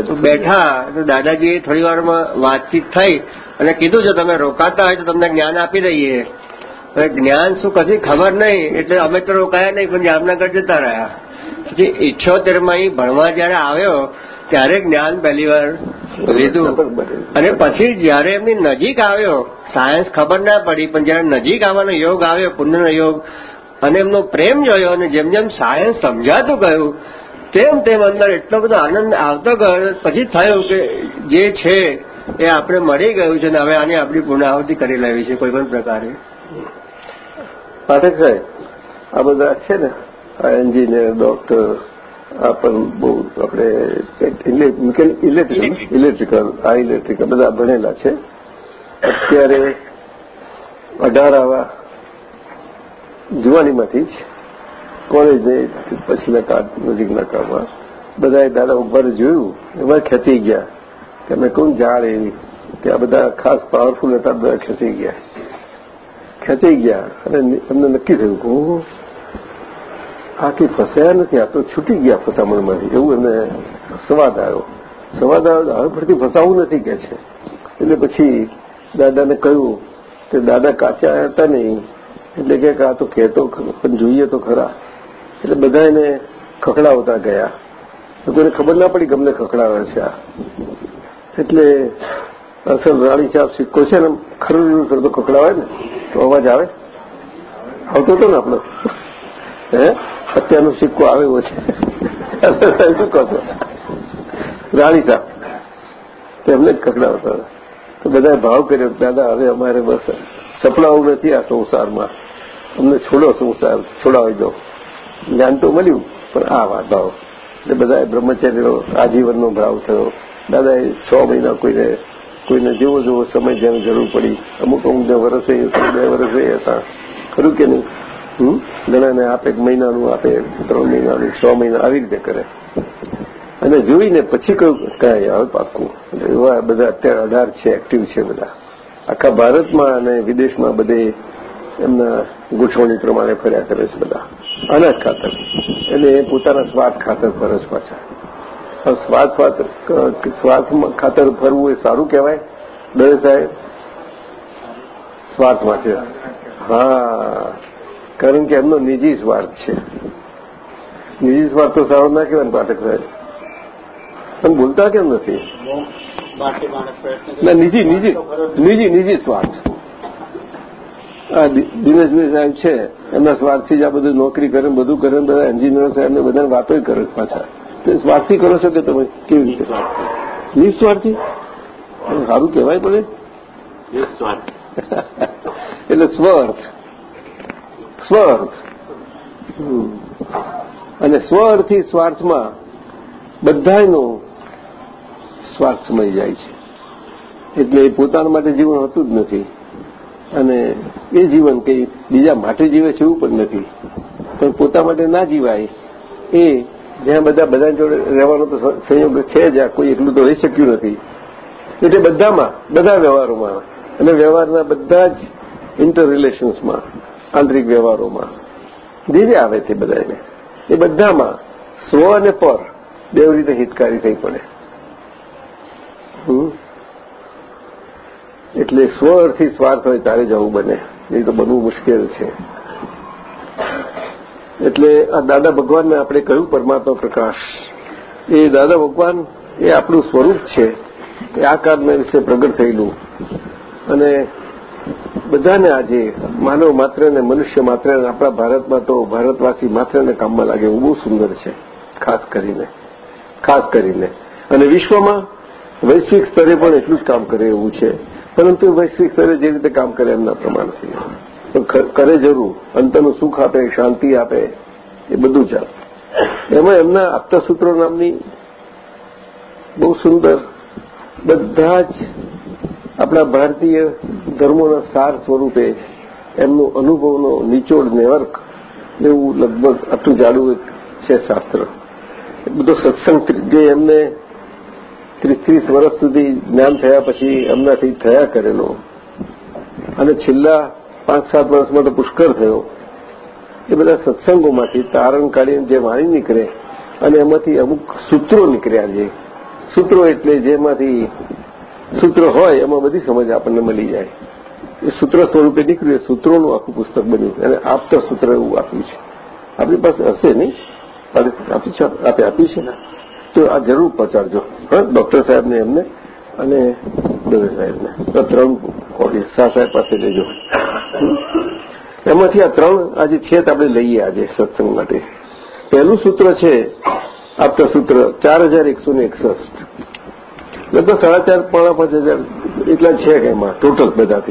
તો બેઠા તો દાદાજીએ થોડી વારમાં વાતચીત થઈ અને કીધું છે તમે રોકાતા હોય તો તમને જ્ઞાન આપી દઈએ. જ્ઞાન શું કશી ખબર નહીં, એટલે અમે તો રોકાયા નહીં, પણ જામનગર જતા રહ્યા. પછી ઇઠ્યોતેરમાં અહીં ભણવા જયારે આવ્યો, ત્યારે જ્ઞાન પહેલી વાર લીધું. અને પછી જયારે એમની નજીક આવ્યો, સાયન્સ ખબર ના પડી, પણ જયારે નજીક આવવાનો યોગ આવ્યો, પુણ્યનો યોગ, અને એમનો પ્રેમ જોયો, અને જેમ જેમ સાયન્સ સમજાતું ગયું, તેમ તેમ અંદર એટલો બધો આનંદ આવતો ગયો, પછી થયું કે જે છે એ આપણે મળી ગયું છે ને હવે આની આપણી પૂર્ણાહુતિ કરી લેવી છે, કોઈ પણ પ્રકારે. પાઠક સાહેબ આ બધા છે ને આ એન્જિનિયર ડોક્ટર આ પણ બહુ આપણે ઇલેક્ટ્રિકલ ઇલેક્ટ્રિકલ આ ઇલેક્ટ્રિકલ બધા ભણેલા છે. અત્યારે અઢાર આવા જુવાનીમાંથી જ કોલેજને પછીના કાળ નજીકના કાળમાં બધાએ દાદા ભગવાને જોયું એમાં ખેંચી ગયા. કે અમે કોણ જાળ એવી કે આ બધા ખાસ પાવરફુલ હતા બધા ખેંચી ગયા. ખેંચાઈ ગયા અને એમને નક્કી થયું કે આ કંઈ ફસાયા નથી, આ તો છૂટી ગયા ફસામણમાંથી. એવું એમને સંવાદ આવ્યો. સંવાદ આવ્યો, હવે ફરતી ફસાવું નથી કે છે. એટલે પછી દાદાને કહ્યું કે, દાદા કાચા હતા નહીં. એટલે કે, આ તો કહેતો પણ જોઈએ તો ખરા. એટલે બધા એને ખખડાવતા ગયા. તો કોઈને ખબર ના પડી ગમને ખખડાવે છે આ. એટલે અસલ રાણી ચાપ સિક્કો છે ને ખરું કરતો ખખડાવે ને, તો અવાજ આવે? આવતો હતો ને આપણો? હે? અત્યારનો સિક્કો આવે એવો છે. શું કહો છો? રાણી સાહેબ જ હતા. તો બધાએ ભાવ કર્યો, દાદા, હવે અમારે બસ સપડાવું નથી આ સંસારમાં. અમને છોડો સંસાર, છોડાવી દો. જ્ઞાન તો મળ્યું, પણ આ વાત ભાવ એટલે બધાએ બ્રહ્મચર્યનો, આજીવનનો ભાવ થયો. દાદાએ છ મહિના કોઈને કોઈને જેવો જેવો સમય જેને જરૂર પડી, અમુક અમુક વર્ષે બે વર્ષે હતા. ખરું કે નહીં? હમ? આપે એક મહિનાનું, આપે ત્રણ મહિનાનું, છ મહિના, આવી રીતે કરે. અને જોઈને પછી કયું કાંઈ આવે પાક્કું. એવા બધા અત્યારે અઢાર છે એક્ટિવ છે બધા. આખા ભારતમાં અને વિદેશમાં બધે એમના ગોઠવણી પ્રમાણે ફર્યા કરે છે બધા. અનાજ ખાતર. એટલે પોતાના સ્વાર્થ ખાતર ફરજ પાછા. ખાતર સ્વાર્થ ખાતર ફરવું એ સારું કહેવાય? દરે સાહેબ? સ્વાર્થ માટે હા. કારણ કે એમનો નિજી સ્વાર્થ છે. નિજી સ્વાર્થ તો સારો ના કહેવાય પાઠક સાહેબ. પણ બોલતા કેમ નથી? ના, નિજી નિજી નિજી નિજી સ્વાર્થ. આ દિનેશભાઈ સાહેબ છે. એમના સ્વાર્થથી જ આ બધું નોકરી કરે બધું કરે બધા એન્જિનિયરો સાહેબને બધાને વાતો કરે પાછા. તે સ્વાર્થથી કરો છો કે તમે કેવી રીતે? નિસ્વાર્થી? સારું કહેવાય પડે એટલે સ્વર્થ. સ્વર્થ. અને સ્વઅર્થી સ્વાર્થમાં બધાનો સ્વાર્થ સમય જાય છે. એટલે એ પોતાના માટે જીવન હોતું જ નથી. અને એ જીવન કંઈ બીજા માટે જીવે છે એવું પણ નથી. પણ પોતા માટે ના જીવાય એ જ્યાં બધા બધા જોડે રહેવાનો તો સંયોગ છે જ કોઈ એકલું તો રહી શક્યું નથી. એટલે બધામાં, બધા વ્યવહારોમાં, અને વ્યવહારના બધા જ ઇન્ટર રિલેશન્સમાં આંતરિક વ્યવહારોમાં, ધીરે આવે છે બધાને એ બધામાં સ્વ અને પર બે રીતે હિતકારી થઈ પડે. એટલે સ્વ અર્થી સ્વાર્થ હોય, તારે જવું બને. એ તો બનવું મુશ્કેલ છે. એટલે આ દાદા ભગવાનને આપણે કહ્યું પરમાત્મા પ્રકાશ. એ દાદા ભગવાન એ આપણું સ્વરૂપ છે. એ આ કાળના વિશે પ્રગટ થયેલું. અને બધાને આજે માનવ માત્રને મનુષ્ય માત્રને આપણા ભારતમાં તો ભારતવાસી માત્રને કામમાં લાગે એવું બહુ સુંદર છે. ખાસ કરીને. ખાસ કરીને. અને વિશ્વમાં વૈશ્વિક સ્તરે પણ એટલું જ કામ કરે એવું છે. પરંતુ વૈશ્વિક સ્તરે જે રીતે કામ કરે એમના પ્રમાણથી. કરે જરૂર. અંતનું સુખ આપે, શાંતિ આપે, એ બધું ચાલે. એમાં એમના આપતાસૂત્રો નામની બહુ સુંદર બધા જ આપણા ભારતીય ધર્મોના સાર સ્વરૂપે એમનું અનુભવનો નિચોડ નેવર્ક એવું લગભગ આટલું જાડું છે શાસ્ત્ર. બધો સત્સંગ જે એમને ત્રીસ ત્રીસ વર્ષ સુધી જ્ઞાન થયા પછી એમનાથી થયા કરેલો. અને છેલ્લા પાંચ સાત વર્ષમાં તો પુષ્કર થયો. એ બધા સત્સંગોમાંથી તારણ કાઢીને જે વાણી નીકળે અને એમાંથી અમુક સૂત્રો નીકળ્યા છે. સૂત્રો એટલે જેમાંથી સૂત્ર હોય એમાં બધી સમજ આપણને મળી જાય. એ સૂત્ર સ્વરૂપે નીકળ્યું સૂત્રોનું આખું પુસ્તક બન્યું અને આપતા સૂત્ર એવું આપ્યું છે. આપણી પાસે હશે નહીં આપી આપ્યું છે ને? તો આ જરૂર પહોંચાડજો. હા, ડોક્ટર સાહેબને એમને અને દવે સાહેબને. ત્રણ કોપી. શાહ સાહેબ પાસે લેજો એમાંથી આ ત્રણ આજે છે આપણે લઈએ આજે સત્સંગ માટે. પહેલું સૂત્ર છે આપતા સૂત્ર ચાર હજાર એકસો ને એકસઠ. લગભગ સાડા ચાર, પોણા પાંચ હજાર એટલા છે એમાં ટોટલ બધા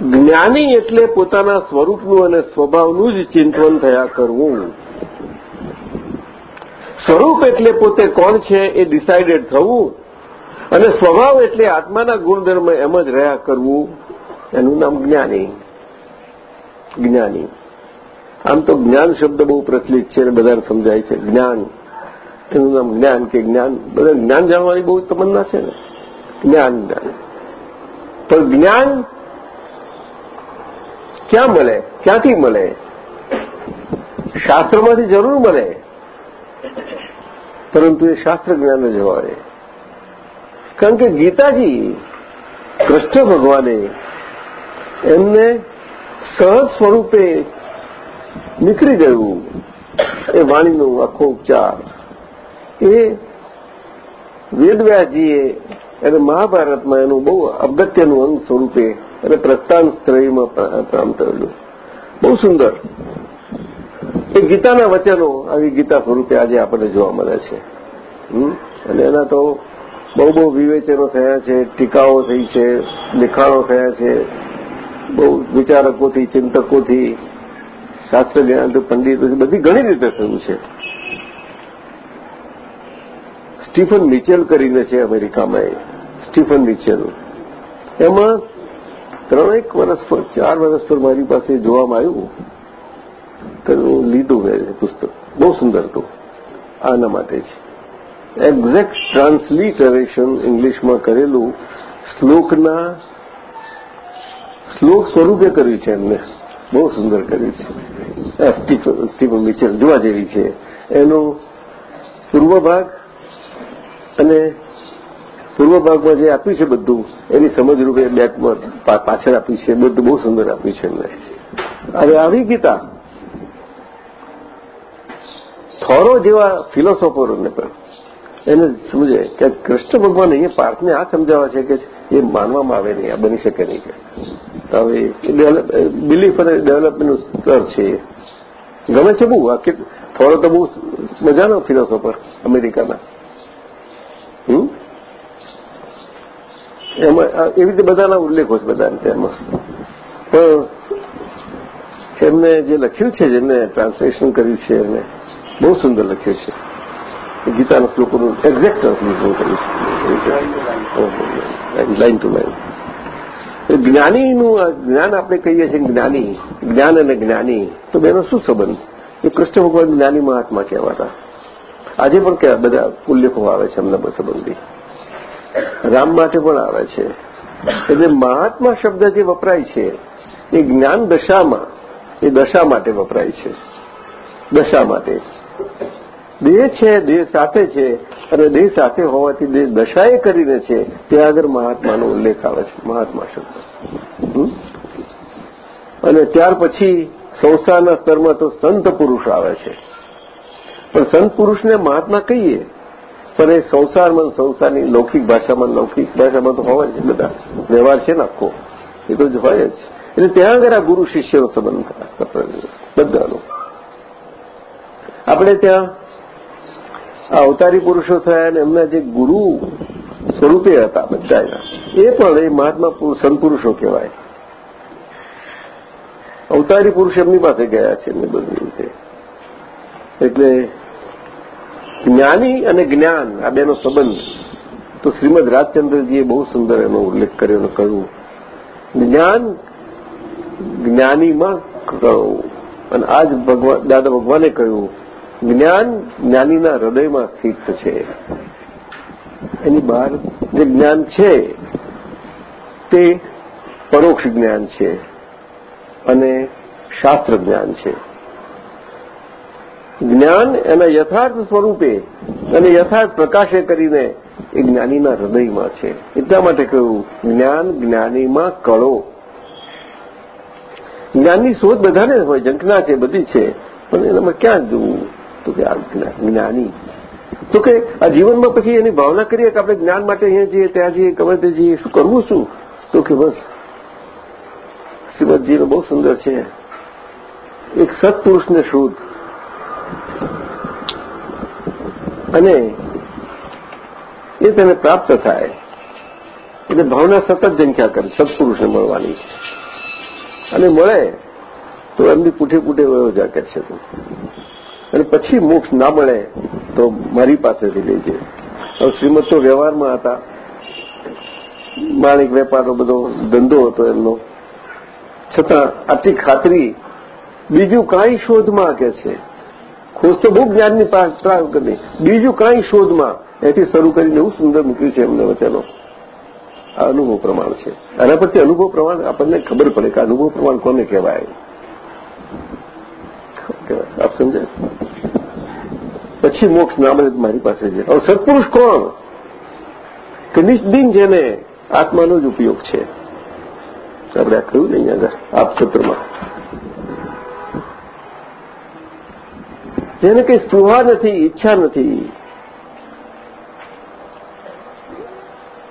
જ્ઞાની એટલે પોતાના સ્વરૂપનું અને સ્વભાવનું જ ચિંતન થયા કરવું. સ્વરૂપ એટલે પોતે કોણ છે એ ડિસાઇડેડ થવું. અને સ્વભાવ એટલે આત્માના ગુણધર્મ એમ જ રહ્યા કરવું, એનું નામ જ્ઞાની. જ્ઞાની. આમ તો જ્ઞાન શબ્દ બહુ પ્રચલિત છે અને બધાને સમજાય છે. જ્ઞાન. એનું નામ જ્ઞાન કે જ્ઞાન. બધા જ્ઞાન જાણવાની બહુ તમન્ના છે ને. જ્ઞાન જ્ઞાન. પણ જ્ઞાન ક્યાં મળે? ક્યાંથી મળે? શાસ્ત્રમાંથી જરૂર મળે. પરંતુ એ શાસ્ત્ર જ્ઞાન જ હોય કારણ કે ગીતાજી કૃષ્ણ ભગવાને એમને સહજ સ્વરૂપે નીકળી ગયું. એ વાણીનો આખો ઉપચાર. એ વેદવ્યાસજીએ અને મહાભારતમાં એનું બહુ અગત્યનું અંગ સ્વરૂપે અને પ્રસ્થાન સ્ત્રયમાં પ્રાપ્ત કરેલું બહુ સુંદર. એ ગીતાના વચનો આવી ગીતા સ્વરૂપે આજે આપણને જોવા મળે છે. અને એના તો બહુ બહુ વિવેચનો થયા છે, ટીકાઓ થઈ છે લેખાણો થયા છે. બહુ વિચારકોથી, ચિંતકોથી શાસ્ત્ર જ્ઞાન પંડિતોથી બધી ઘણી રીતે થયું છે. સ્ટીફન મિચેલ કરીને છે અમેરિકામાં સ્ટીફન મિચેલ. એમાં ત્રણેક વર્ષ પર, ચાર વર્ષ પર મારી પાસે જોવામાં આવ્યું. તો લીધું મેં પુસ્તક. બહુ સુંદર હતું આના માટે છે. એક્ઝેક્ટ ટ્રાન્સલિટરેશન ઇંગ્લિશમાં કરેલું શ્લોકના શ્લોક સ્વરૂપે કર્યું છે એમને. બહુ સુંદર કર્યું છે. સ્ટીફન મિચેલ જોવા જેવી છે. એનો પૂર્વ ભાગ અને પૂર્વ ભાગમાં જે આપ્યું છે બધું, એની સમજ રૂપે બેકમાં પાછળ આપ્યું છે. બધું બહુ સુંદર આપ્યું છે એમને. હવે આવી ગીતા થોરો જેવા ફિલોસોફરોને પણ એને સમજે કે કૃષ્ણ ભગવાન અહીંયા પાર્થને આ સમજાવવા છે કે એ માનવામાં આવે નહીં, આ બની શકે નહીં કે હવે બિલીફ અને ડેવલપમેન્ટનું સ્તર છે ગમે છે બહુ આ કે થોડો તો બહુ મજાનો ફિલોસોફર અમેરિકાના. હમ? એમાં એવી રીતે બધાના ઉલ્લેખો છે બધાને તેમાં. પણ એમને જે લખ્યું છે, જેમને ટ્રાન્સલેશન કર્યું છે, એમને બહુ સુંદર લખ્યું છે. ગીતાના શ્લોકોનું એક્ઝેક્ટ ટ્રાન્સલેશન કર્યું છે લાઈન ટુ લાઈન જ્ઞાનીનું જ્ઞાન આપણે કહીએ છીએ જ્ઞાની જ્ઞાન અને જ્ઞાની તો બેનો શું સંબંધ એ કૃષ્ણ ભગવાન જ્ઞાની મહાત્મા કહેવાતા આજે પણ બધા ઉલ્લેખો આવે છે એમના સંબંધી રામ માટે પણ આવે છે એટલે મહાત્મા શબ્દ જે વપરાય છે એ જ્ઞાન દશામાં એ દશા માટે વપરાય છે દશા માટે દેહ છે, દેહ સાથે છે. અને દેહ સાથે હોવાથી દેહ દશાએ કરીને છે. ત્યાં આગળ મહાત્માનો ઉલ્લેખ આવે છે, મહાત્મા શબ્દ. અને ત્યાર પછી સંસ્થાના સ્તરમાં તો સંત પુરુષ આવે છે. પણ સંત પુરુષને મહાત્મા કહીએ, પણ એ સંસારમાં સંસારની લૌકિક ભાષામાં લૌકિક ભાષામાં તો હોય જ બધા. વ્યવહાર છે ને આખો. એ તો જ હોય જ. એટલે ત્યાં આગળ આ ગુરુ શિષ્યનો સંબંધ બધાનો. આપણે ત્યાં આ અવતારી પુરુષો થયા અને એમના જે ગુરુ સ્વરૂપે હતા બધાના એ પણ એ મહાત્મા સંતપુરુષો કહેવાય. અવતારી પુરુષ એમની પાસે ગયા છે એમને બધી રીતે. એટલે જ્ઞાની અને જ્ઞાન, આ બેનો સંબંધ. તો શ્રીમદ રાજચંદ્રજીએ બહુ સુંદર એનો ઉલ્લેખ કર્યો અને કહ્યું, જ્ઞાન જ્ઞાનીમાં કહ્યું અને આજ ભગવાન, દાદા ભગવાને કહ્યું જ્ઞાન જ્ઞાનીના હૃદયમાં સ્થિત છે. એની બહાર જે જ્ઞાન છે, તે પરોક્ષ જ્ઞાન છે અને શાસ્ત્ર જ્ઞાન છે. જ્ઞાન એના યથાર્થ સ્વરૂપે અને યથાર્થ પ્રકાશે કરીને એ જ્ઞાનીના હૃદયમાં છે. એટલા માટે કહ્યું, જ્ઞાન જ્ઞાનીમાં કળો. જ્ઞાનની શોધ બધાને હોય ઝંખના છે, બધી છે, પણ એનામાં ક્યાં જવું? તો કે જ્ઞાની. તો કે આ જીવનમાં પછી એની ભાવના કરીએ કે આપણે જ્ઞાન માટે અહીંયા જઈએ, ત્યાં જઈએ, ગમે તે જઈએ, શું કરવું શું? તો કે બસ. શ્રીમદજીનો બહુ સુંદર છે. એક સત્પુરુષને શોધ. અને એ તેને પ્રાપ્ત થાય. એટલે ભાવના સતત જંખ્યા કરે, સત્પુરુષને મળવાની અને મળે તો એમની પૂઠે પૂઠે વયો જા કે છે. અને પછી મોક્ષ ના મળે તો મારી પાસેથી લેજે હવે શ્રીમદ તો વ્યવહારમાં હતા. માણિક વેપારનો બધો ધંધો હતો એમનો. છતાં આટલી ખાતરી બીજું કાંઈ શોધમાં કે છે. ખોજ તો બહુ જ્ઞાનની કરી બીજું કાંઈ શોધમાં. એથી શરૂ કરીને એવું સુંદર મૂક્યું છે એમને વચનો. આ અનુભવ પ્રમાણ છે. આના પરથી અનુભવ પ્રમાણ આપણને ખબર પડે કે અનુભવ પ્રમાણ કોને કહેવાય. આપ સમજાય પછી મોક્ષ નામ મારી પાસે છે. હવે સત્પુરુષ કોણ? કે નિષ્દિન જેને આત્માનો જ ઉપયોગ છે. આપણે આ કહ્યું નહીં આગળ, આપ સત્રમાં. જેને કંઈ સ્પૃહા નથી, ઈચ્છા નથી.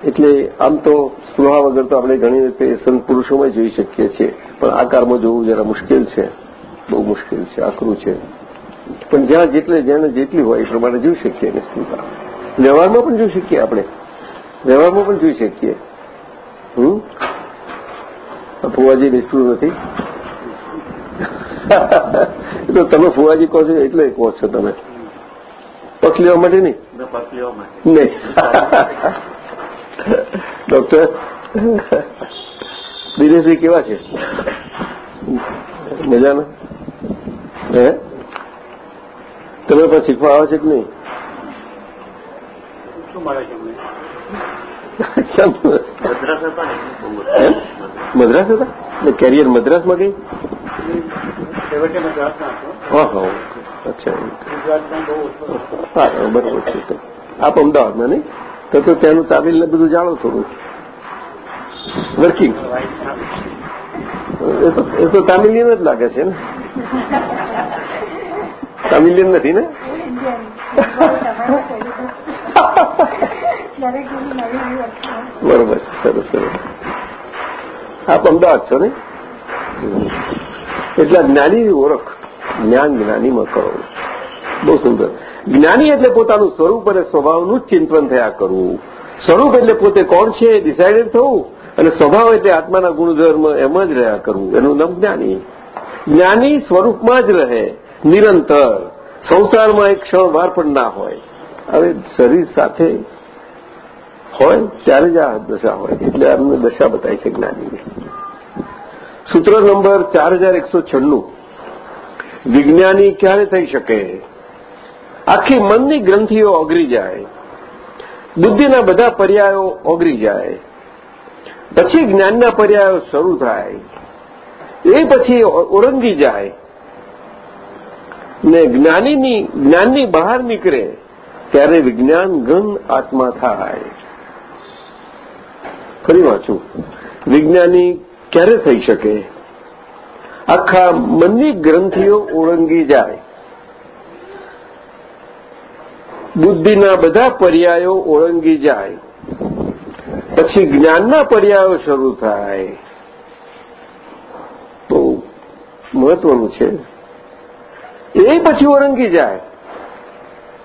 એટલે આમ તો સ્પૃહા વગર તો આપણે ઘણી રીતે સંત પુરુષોમાં જોઈ શકીએ છીએ. પણ આ કારમાં જોવું જરા મુશ્કેલ છે. બહુ મુશ્કેલ છે આકરું છે. પણ જ્યાં જેટલે જેને જેટલી હોય એ પ્રમાણે જોઈ શકીએ એને સ્પૃહા વ્યવહારમાં પણ જોઈ શકીએ આપણે. વ્યવહારમાં પણ જોઈ શકીએ. હમ? ફુવાજી નિષ્ફળ નથી? એટલે તમે ફુવાજી કહો છો એટલે કહો છો તમે. પક્ષ લેવા માટે નહીં? નહીં. ડોક્ટર દિનેશભાઈ કેવા છે? મજાના હે? તમે પણ શીખવા આવે છે કે નહીં? મદ્રાસ હતા કેરિયર મદ્રાસમાં ગઈ? હા હા અચ્છા હા બરાબર છે આપ અમદાવાદમાં નહીં? તો તો ત્યાંનું તામિલ ને બધું જાણો થોડું. વર્કિંગ. એ તો તામિલિયન જ લાગે છે ને? તામિલિયન નથી ને? બરોબર, સરસ સરસ. આપ અમદાવાદ છો ને? એટલે જ્ઞાનીની ઓળખ, જ્ઞાન જ્ઞાનીમાં કરો. બહુ સુંદર. જ્ઞાની એટલે પોતાનું સ્વરૂપ અને સ્વભાવનું જ ચિંતન થયા કરવું. સ્વરૂપ એટલે પોતે કોણ છે ડિસાઇડેડ થવું. અને સ્વભાવ એટલે આત્માના ગુણધર્મ એમ જ રહ્યા કરવું. એનું નામ જ્ઞાની. જ્ઞાની સ્વરૂપમાં જ રહે, નિરંતર. સંસારમાં એક ક્ષણ વાર પણ ના હોય. હવે શરીર સાથે હોય ત્યારે જ આ દશા હોય. એટલે અમને દશા બતાવી છે જ્ઞાનીની. સૂત્ર નંબર ચાર હજાર એકસો છન્નું. વિજ્ઞાની ક્યારે થઈ શકે? આખી મનની ગ્રંથિઓ ઓગરી જાય. બુદ્ધિના બધા પર્યાયો ઓગરી જાય. પછી જ્ઞાનના પર્યાયો શરૂ થાય. એ પછી ઓળંગી જાય. ને જ્ઞાનીની, જ્ઞાનની બહાર નીકળે, ત્યારે વિજ્ઞાન ગન આત્મા થાય. ફરી વાંચું. વિજ્ઞાની ક્યારે થઈ શકે? આખા મનની ગ્રંથિઓ ઓળંગી જાય. બુદ્ધિના બધા પર્યાયો ઓળંગી જાય. પછી જ્ઞાનના પર્યાયો શરૂ થાય બહુ મહત્વનું છે. એ પછી ઓળંગી જાય.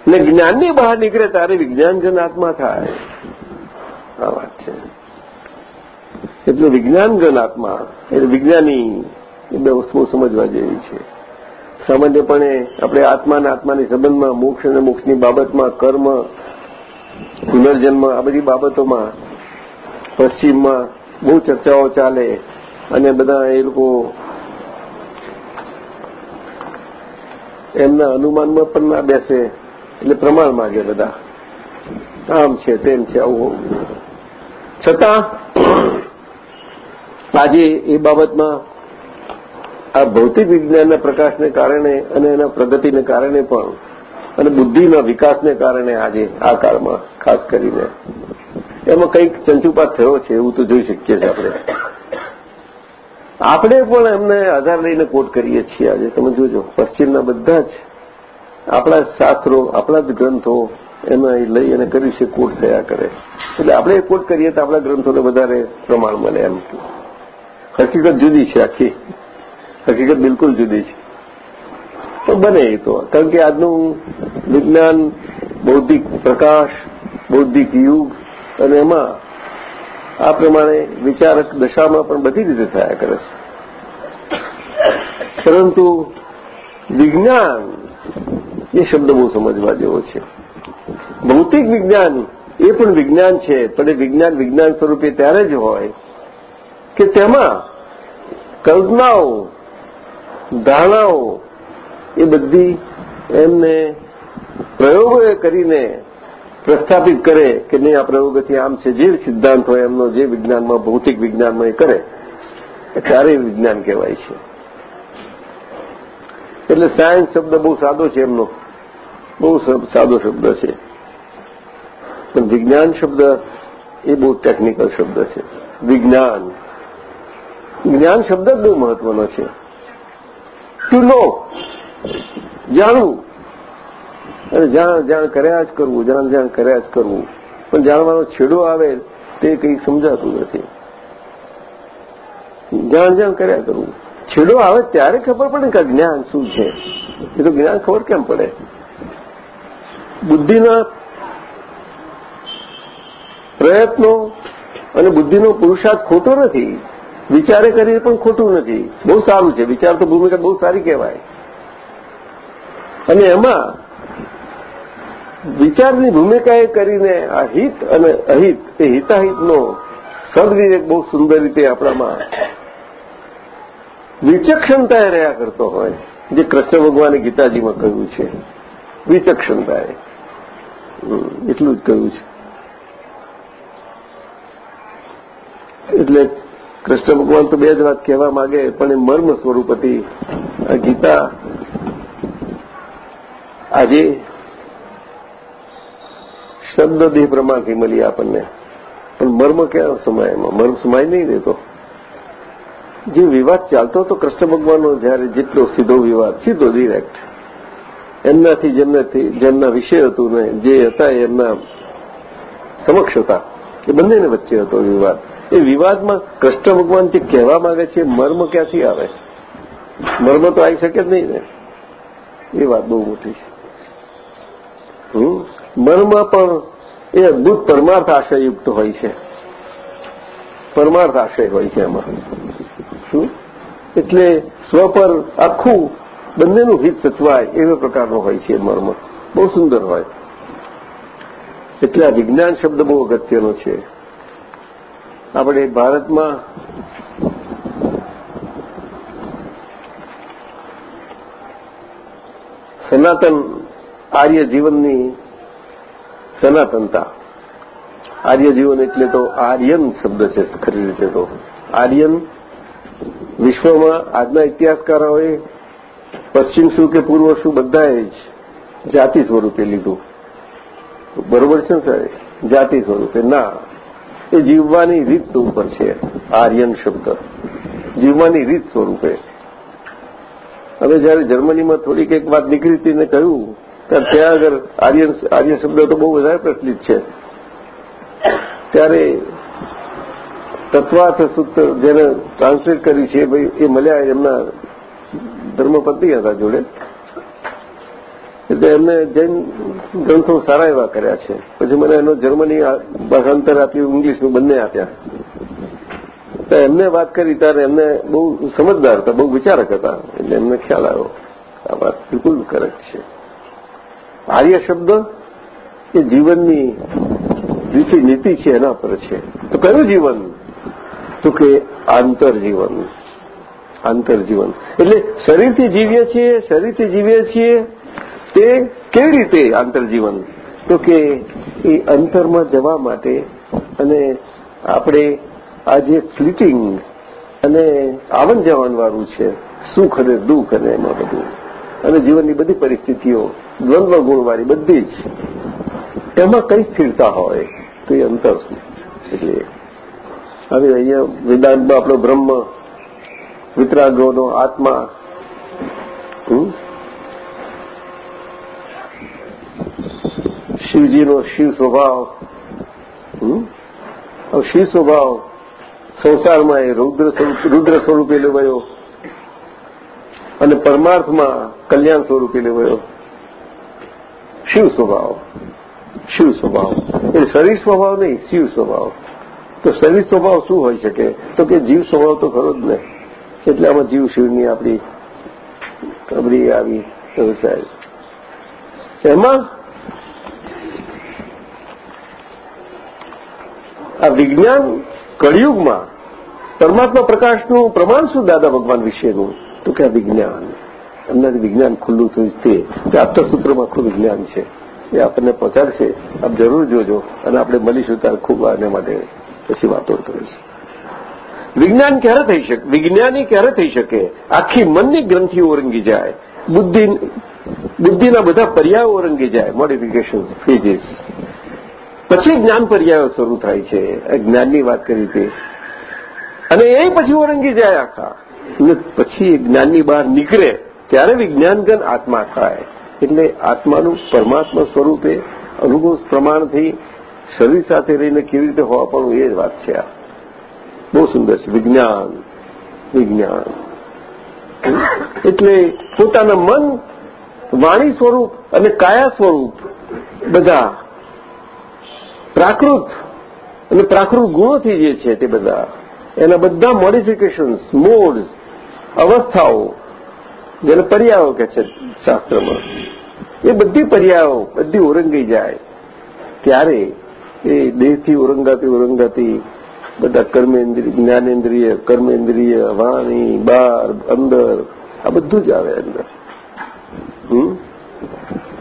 ને જ્ઞાનની બહાર નીકળે ત્યારે વિજ્ઞાનજન આત્મા થાય. આ વાત છે. એટલે વિજ્ઞાનજન આત્મા એટલે વિજ્ઞાની એ બે વસ્તુઓ સમજવા જેવી છે. સામાન્યપણે આપણે આત્મા અને આત્માની સંબંધમાં, મોક્ષ અને મોક્ષની બાબતમાં, કર્મ, પુનર્જન્મ, આ બધી બાબતોમાં, પશ્ચિમમાં બહુ ચર્ચાઓ ચાલે. અને બધા એ લોકો એમના અનુમાનમાં પણ ના બેસે. એટલે પ્રમાણ માગે બધા. આમ છે, તેમ છે, આવું છતાં, આજે એ બાબતમાં આ ભૌતિક વિજ્ઞાનના પ્રકાશને કારણે અને એના પ્રગતિને કારણે પણ અને બુદ્ધિના વિકાસને કારણે આજે આ કાળમાં, ખાસ કરીને. એમાં કંઈક ચંચુપાત થયો છે, એવું તો જોઈ શકીએ છીએ આપણે. આપણે પણ એમને આધાર લઈને કોટ કરીએ છીએ. આજે તમે જોજો, પશ્ચિમના બધા જ આપણા શાસ્ત્રો, આપણા જ ગ્રંથો એમાં લઈ અને કરી છે કોટ થયા કરે. એટલે આપણે કોટ કરીએ તો આપણા ગ્રંથોને વધારે પ્રમાણ મળે એમ. હકીકત જુદી છે આખી. હકીકત બિલકુલ જુદી છે. તો બને એ તો. કારણ કે આજનું વિજ્ઞાન, બૌદ્ધિક પ્રકાશ, બૌદ્ધિક યુગ અને એમાં આ પ્રમાણે વિચારક દશામાં પણ બધી રીતે થયા કરે છે. પરંતુ વિજ્ઞાન એ શબ્દ બહુ સમજવા જેવો છે. ભૌતિક વિજ્ઞાન એ પણ વિજ્ઞાન છે, પણ વિજ્ઞાન વિજ્ઞાન સ્વરૂપે ત્યારે જ હોય કે તેમાં કલ્પનાઓ, ધારણાઓ એ બધી એમને પ્રયોગો કરીને પ્રસ્થાપિત કરે કે નહીં આ પ્રયોગથી આમ છે, જે સિદ્ધાંત હોય એમનો જે વિજ્ઞાનમાં, ભૌતિક વિજ્ઞાનમાં એ કરે ત્યારે વિજ્ઞાન કહેવાય છે. એટલે સાયન્સ શબ્દ બહુ સાદો છે એમનો. બહુ સાદો શબ્દ છે. પણ વિજ્ઞાન શબ્દ એ બહુ ટેકનિકલ શબ્દ છે. વિજ્ઞાન. જ્ઞાન શબ્દ જ બહુ મહત્વનો છે. ટુ નો જાણવું. અને જાણ જાણ કર્યા જ કરવું, જાણ જાણ કર્યા જ કરવું. પણ જાણવાનો છેડો આવે તે કંઈ સમજાતું નથી. જાણ જાણ કર્યા કરવું. છેડો આવે ત્યારે ખબર પડે કે જ્ઞાન શું છે? એ તો જ્ઞાન ખબર કેમ પડે? બુદ્ધિના પ્રયત્નો અને બુદ્ધિનો પુરુષાર્થ ખોટો નથી. વિચારે કરીને પણ ખોટું નથી. બહુ સારું છે. વિચાર તો ભૂમિકા બહુ સારી કહેવાય. અને એમાં વિચારની ભૂમિકાએ કરીને આ હિત અને અહિત, એ હિતાહિતનો સદવિવેક બહુ સુંદર રીતે આપણામાં વિચક્ષણતાએ રહ્યા કરતો હોય, જે કૃષ્ણ ભગવાને ગીતાજીમાં કહ્યું છે. વિચક્ષણતાએ. એટલું જ કહ્યું છે. એટલે કૃષ્ણ ભગવાન તો બે જ વાત કહેવા માંગે, પણ એ મર્મ સ્વરૂપ હતી આ ગીતા. આજે શબ્દ દેહ પ્રમાણથી મળી આપણને. પણ મર્મ ક્યાં સમાય? એમાં મર્મ સમાય નહીં દેતો જે વિવાદ ચાલતો હતો કૃષ્ણ ભગવાનનો, જયારે જેટલો સીધો વિવાદ, સીધો ડિરેક્ટ એમનાથી જેમનાથી, જેમના વિષય હતું ને, જે હતા એમના સમક્ષ હતા. એ બંનેને વચ્ચે હતો વિવાદ. એ વિવાદમાં કૃષ્ણ ભગવાન જે કહેવા માંગે છે, મર્મ ક્યાંથી આવે? મર્મ તો આવી શકે જ નહીં ને. એ વાત બહુ મોટી છે. મર્મ પણ એ અદભુત પરમાર્થ આશયયુક્ત હોય છે. પરમાર્થ આશય હોય છે એમાં. શું? એટલે સ્વ પર આખું બંનેનું હિત સચવાય એવા પ્રકારનો હોય છે મર્મ બહુ સુંદર હોય. એટલે આ વિજ્ઞાન શબ્દ બહુ અગત્યનો છે. આપણે ભારતમાં સનાતન આર્ય જીવનની સનાતનતા. આર્ય જીવન એટલે તો આર્યન શબ્દ છે, ખરી રીતે તો. આર્યન વિશ્વમાં આજના ઇતિહાસકારોએ પશ્ચિમ શું કે પૂર્વ શું બધાએ જ જાતિ સ્વરૂપે લીધું. બરોબર છે ને સાહેબ? જાતિ સ્વરૂપે. ના, એ જીવવાની રીત ઉપર છે, આર્યન શબ્દ. જીવવાની રીત સ્વરૂપે. હવે જયારે જર્મનીમાં થોડીક એક વાત નીકળી હતી કહ્યું ત્યાં આગળ આર્યન આર્ય શબ્દ તો બહુ વધારે પ્રચલિત છે. ત્યારે તત્વાર્થ સૂત્ર જેને ટ્રાન્સલેટ કરી છે ભાઈ, એ મળ્યા એમના ધર્મપત્ની હતા જોડે. એટલે એમને જૈન ગ્રંથો સારા એવા કર્યા છે. પછી મને એનો જર્મની ભાષાંતર આપ્યું, ઇંગ્લિશનું બંને આપ્યા. તો એમને વાત કરી ત્યારે એમને બહુ સમજદાર હતા, બહુ વિચારક હતા. એટલે એમને ખ્યાલ આવ્યો. આ વાત બિલકુલ કરેક્ટ છે. આર્ય શબ્દ એ જીવનની રીતિ નીતિ છે, એના પર છે. તો કયું જીવન? તો કે આંતરજીવન. આંતરજીવન. એટલે શરીરથી જીવીએ છીએ, શરીરથી જીવીએ છીએ, તે કેવી રીતે આંતરજીવન? તો કે એ અંતરમાં જવા માટે અને આપણે આ જે ફ્લિટિંગ અને આવન જવાનવાળું છે, સુખ અને દુઃખ અને એમાં બધું. અને જીવનની બધી પરિસ્થિતિઓ દ્વંદ્વ ગુણવાળી બધી જ. એમાં કઈ સ્થિરતા હોય તો એ અંતર એટલે હવે અહીંયા વેદાંતમાં આપણો બ્રહ્મ, વિતરાગોનો આત્મા શિવજીનો શિવ સ્વભાવ શિવ સ્વભાવ સંસારમાં એ રુદ્ર સ્વરૂપે લેવાયો. અને પરમાર્થમાં કલ્યાણ સ્વરૂપે લેવાયો. શિવ સ્વભાવ. શિવ સ્વભાવ. એટલે શરીર સ્વભાવ નહીં શિવ સ્વભાવ. તો શરીર સ્વભાવ શું હોઈ શકે? તો કે જીવ સ્વભાવ તો ખરો જ ને. એટલે આમાં જીવ શિવની આપણી કબરી આવી સાહેબ. એમાં આ વિજ્ઞાન કળિયુગમાં પરમાત્મા પ્રકાશનું પ્રમાણ શું દાદા ભગવાન વિશેનું? તો કે આ વિજ્ઞાન. અંદરથી વિજ્ઞાન ખુલ્લું થયું તે તે આપતાસૂત્રોમાં આખું વિજ્ઞાન છે. એ આપણને પહોંચાડશે. આપ જરૂર જોજો અને આપણે મળીશું ત્યારે ખૂબ આને માટે પછી વાતો કરીશું. વિજ્ઞાન ક્યારે થઈ શકે, વિજ્ઞાની ક્યારે થઈ શકે? આખી મનની ગ્રંથિઓ ઓરંગી જાય. બુદ્ધિ, બુદ્ધિના બધા પર્યાયો ઓરંગી જાય. મોડિફિકેશન ફેજીસ પછી જ્ઞાન પર્યાયો શરૂ થાય છે. જ્ઞાનની વાત કરી હતી. અને એ પછી ઓરંગી જાય આખા. અને પછી જ્ઞાનની બહાર નીકળે. ત્યારે વિજ્ઞાનગન આત્મા થાય. એટલે આત્માનું પરમાત્મા સ્વરૂપે અનુભવ પ્રમાણથી શરીર સાથે રહીને કેવી રીતે હોવા પણ એ જ વાત છે આ. બહુ સુંદર છે. વિજ્ઞાન વિજ્ઞાન. એટલે પોતાના મન, વાણી સ્વરૂપ અને કાયા સ્વરૂપ બધા પ્રાકૃત અને પ્રાકૃત ગુણોથી જે છે તે બધા. એના બધા મોડિફિકેશન્સ મોડ્સ અવસ્થાઓ જેને પર્યાયો કે છે શાસ્ત્રમાં. એ બધી પર્યાયો, બધી ઓરંગી જાય. ત્યારે એ દેહથી ઓરંગાતી ઓરંગાતી બધા કર્મેન્દ્રિય, જ્ઞાનેન્દ્રિય, કર્મેન્દ્રિય, વાણી, બાર, અંદર, આ બધું જ આવે અંદર. હમ?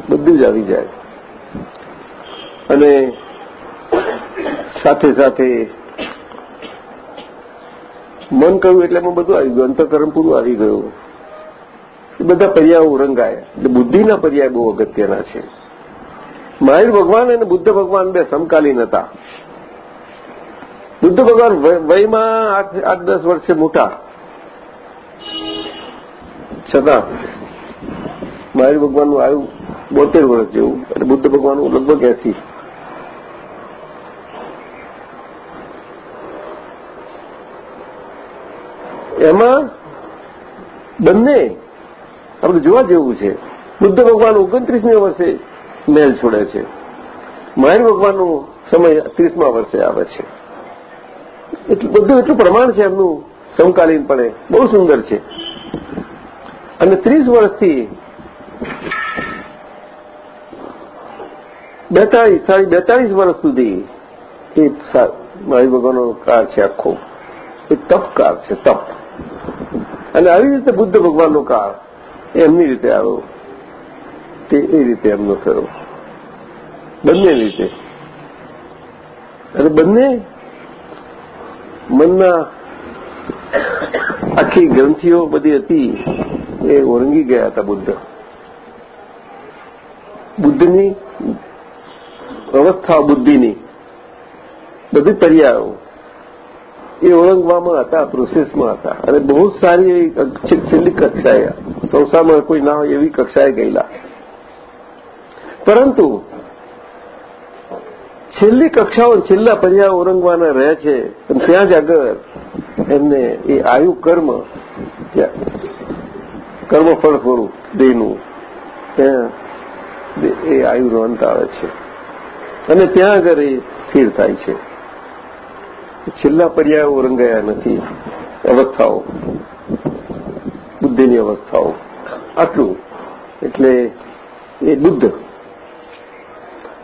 બધું જ આવી જાય. અને સાથે સાથે મન કહ્યું એટલે એમાં બધું આવી ગયું. અંતકરણ પૂરું આવી ગયું. બધા પર્યાયો ઓરંગાય એટલે બુદ્ધિના પર્યાય બહુ અગત્યના છે. મહાવીર ભગવાન અને બુદ્ધ ભગવાન બે સમકાલીન હતા. બુદ્ધ ભગવાન વયમાં આઠ દસ વર્ષે મોટા. છતાં મહાવીર ભગવાનનું આયુ બોતેર વર્ષ જેવું, અને બુદ્ધ ભગવાનનું લગભગ એસી. એમાં બંને આપણે જોવા જેવું છે. બુદ્ધ ભગવાન ઓગણત્રીસમી વર્ષે મહેલ છોડે છે. મહાવીર ભગવાનનો સમય ત્રીસમા વર્ષે આવે છે. બધું એટલું પ્રમાણ છે એમનું સમકાલીનપણે બહુ સુંદર છે. અને ત્રીસ વર્ષથી બેતાળીસ, સાડી બેતાળીસ વર્ષ સુધી એ મહાવીર ભગવાનનો કાળ છે આખો. એ તપ કાળ છે, તપ. અને આવી રીતે બુદ્ધ ભગવાનનો કાળ એમની રીતે આવો. તે એ રીતે એમનો કરો બંને રીતે. અને બંને મનના આખી ગ્રંથિઓ બધી હતી, એ ઓરંગી ગયા હતા બુદ્ધ. બુદ્ધની અવસ્થા બુદ્ધિની. બધી પર્યાયો એ ઓળંગવામાં હતા પ્રોસેસમાં હતા. અને બહુ સારી એવી છેલ્લી કક્ષાએ. સંસ્થામાં કોઈ ના હોય એવી કક્ષાએ ગયેલા. પરંતુ છેલ્લી કક્ષાઓ છેલ્લા પર્યાયો ઓરંગવાના રહે છે ત્યાં જ આગળ એમને એ આયુ કર્મ કર્મફળ સ્વરૂપ દેહનું ત્યાં એ આયુ અંત આવે છે. અને ત્યાં આગળ એ સ્થિર થાય છે. છેલ્લા પર્યાયો ઓરંગાયા નથી અવસ્થાઓ બુદ્ધિની અવસ્થાઓ આટલું એટલે એ બુદ્ધ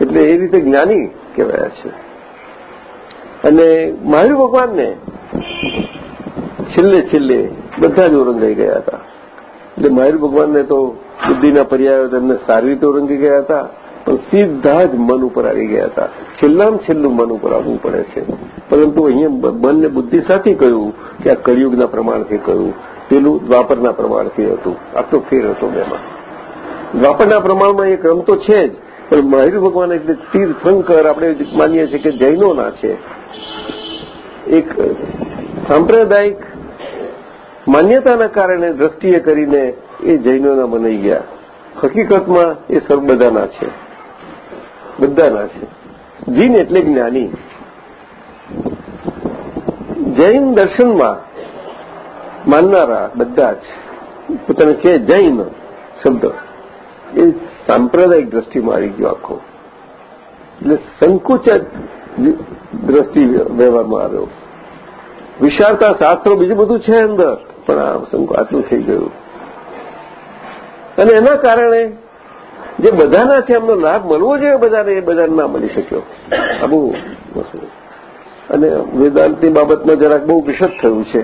એટલે એ રીતે જ્ઞાની કહેવાયા છે અને મહાવીર ભગવાનને છેલ્લે છેલ્લે બધા જ ઓરંગાઈ ગયા હતા એટલે મહાવીર ભગવાનને તો બુદ્ધિના પર્યાયો તેમને સારી રીતે ઓરંગી ગયા હતા પણ સીધા જ મન ઉપર આવી ગયા હતા. છેલ્લામાં છેલ્લું મન ઉપર આવવું પડે છે. પરંતુ અહીંયા મનને બુદ્ધિ સાથે કહ્યું કે આ કળિયુગના પ્રમાણથી કહ્યું. પેલું દ્વાપરના પ્રમાણથી હતું. આટલો ફેર હતો બેમાં. દ્વાપરના પ્રમાણમાં એ ક્રમ તો છે જ, પણ મહાવીર ભગવાન એટલે તીર્થંકર આપણે માનીએ છીએ કે જૈનોના છે. એક સાંપ્રદાયિક માન્યતાના કારણે દ્રષ્ટિએ કરીને એ જૈનોના મનાઈ ગયા. હકીકતમાં એ સર્વ બધાના છે. બધાના છે. જીન એટલે જ્ઞાની. જૈન દર્શનમાં માનનારા બધા જ પોતાને કે જૈન શબ્દ, એ સાંપ્રદાયિક દ્રષ્ટિમાં આવી ગયો આખો. એટલે સંકુચિત દ્રષ્ટિ વ્યવહારમાં આવ્યો. વિશાળતા શાસ્ત્રો બીજું બધું છે અંદર, પણ આ આટલું થઈ ગયું. અને એના કારણે જે બધાના છે એમનો લાભ મળવો જોઈએ, બધાને એ બધાને ના મળી શક્યો. આ બહુ અને વેદાંતની બાબતમાં જરાક બહુ વિશદ થયું છે.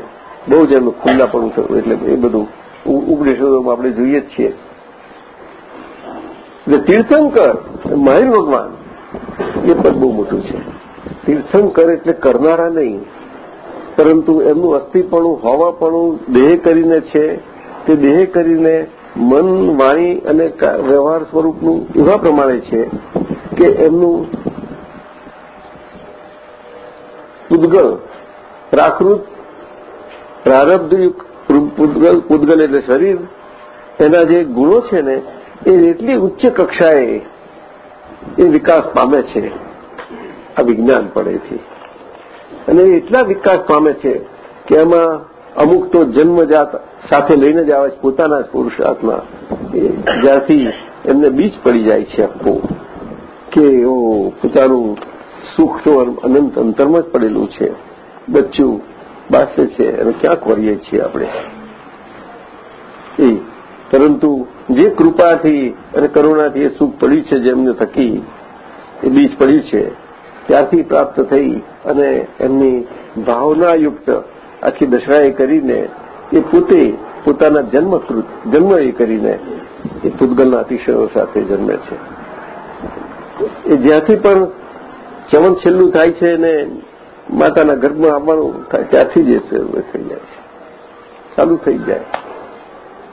બહુ જ એનું ખુલ્લાપણું થયું એટલે એ બધું ઉપનિષદોમાં આપણે જોઈએ જ છીએ. એટલે તીર્થંકર, મહેર ભગવાન, એ પદ બહુ મોટું છે. તીર્થંકર એટલે કરનારા નહીં. પરંતુ એમનું અસ્થિપણું, હોવાપણું, દેહ કરીને છે. તે દેહ કરીને મન, વાણી અને વ્યવહાર સ્વરૂપનું એવા પ્રમાણે છે કે એમનું પૂદગલ પ્રાકૃત, પ્રારબ્ધયુક્ત પૂદગલ પૂદગલ એટલે શરીર, એના જે ગુણો છે ને, એ એટલી ઉચ્ચ કક્ષાએ એ વિકાસ પામે છે. આ વિજ્ઞાન પડેથી. અને એટલા વિકાસ પામે છે કે એમાં અમુક તો જન્મજાત સાથે લઈને જ આવે છે, પોતાના જ પુરુષાર્થમાં જ્યાંથી એમને બીજ પડી જાય છે આખું કે એવો પોતાનું સુખ તો અનંત અંતરમાં જ પડેલું છે. બચ્ચું બાસે છે અને ક્યાંક વરીએ છીએ આપણે? એ, પરંતુ જે કૃપાથી અને કરુણાથી એ સુખ પડ્યું છે જેમને થકી, એ બીજ પડ્યું છે, ત્યારથી પ્રાપ્ત થઈ અને એમની ભાવનાયુક્ત આખી દશાએ કરીને એ પોતે પોતાના જન્મકૃત જન્મ એ કરીને એ પૂતગલના અતિશયો સાથે જન્મે છે. એ જ્યાંથી પણ ચવન છેલ્લું થાય છે અને માતાના ગર્ભમાં આવવાનું થાય ત્યાંથી જ એ થઈ જાય છે. ચાલુ થઈ જાય.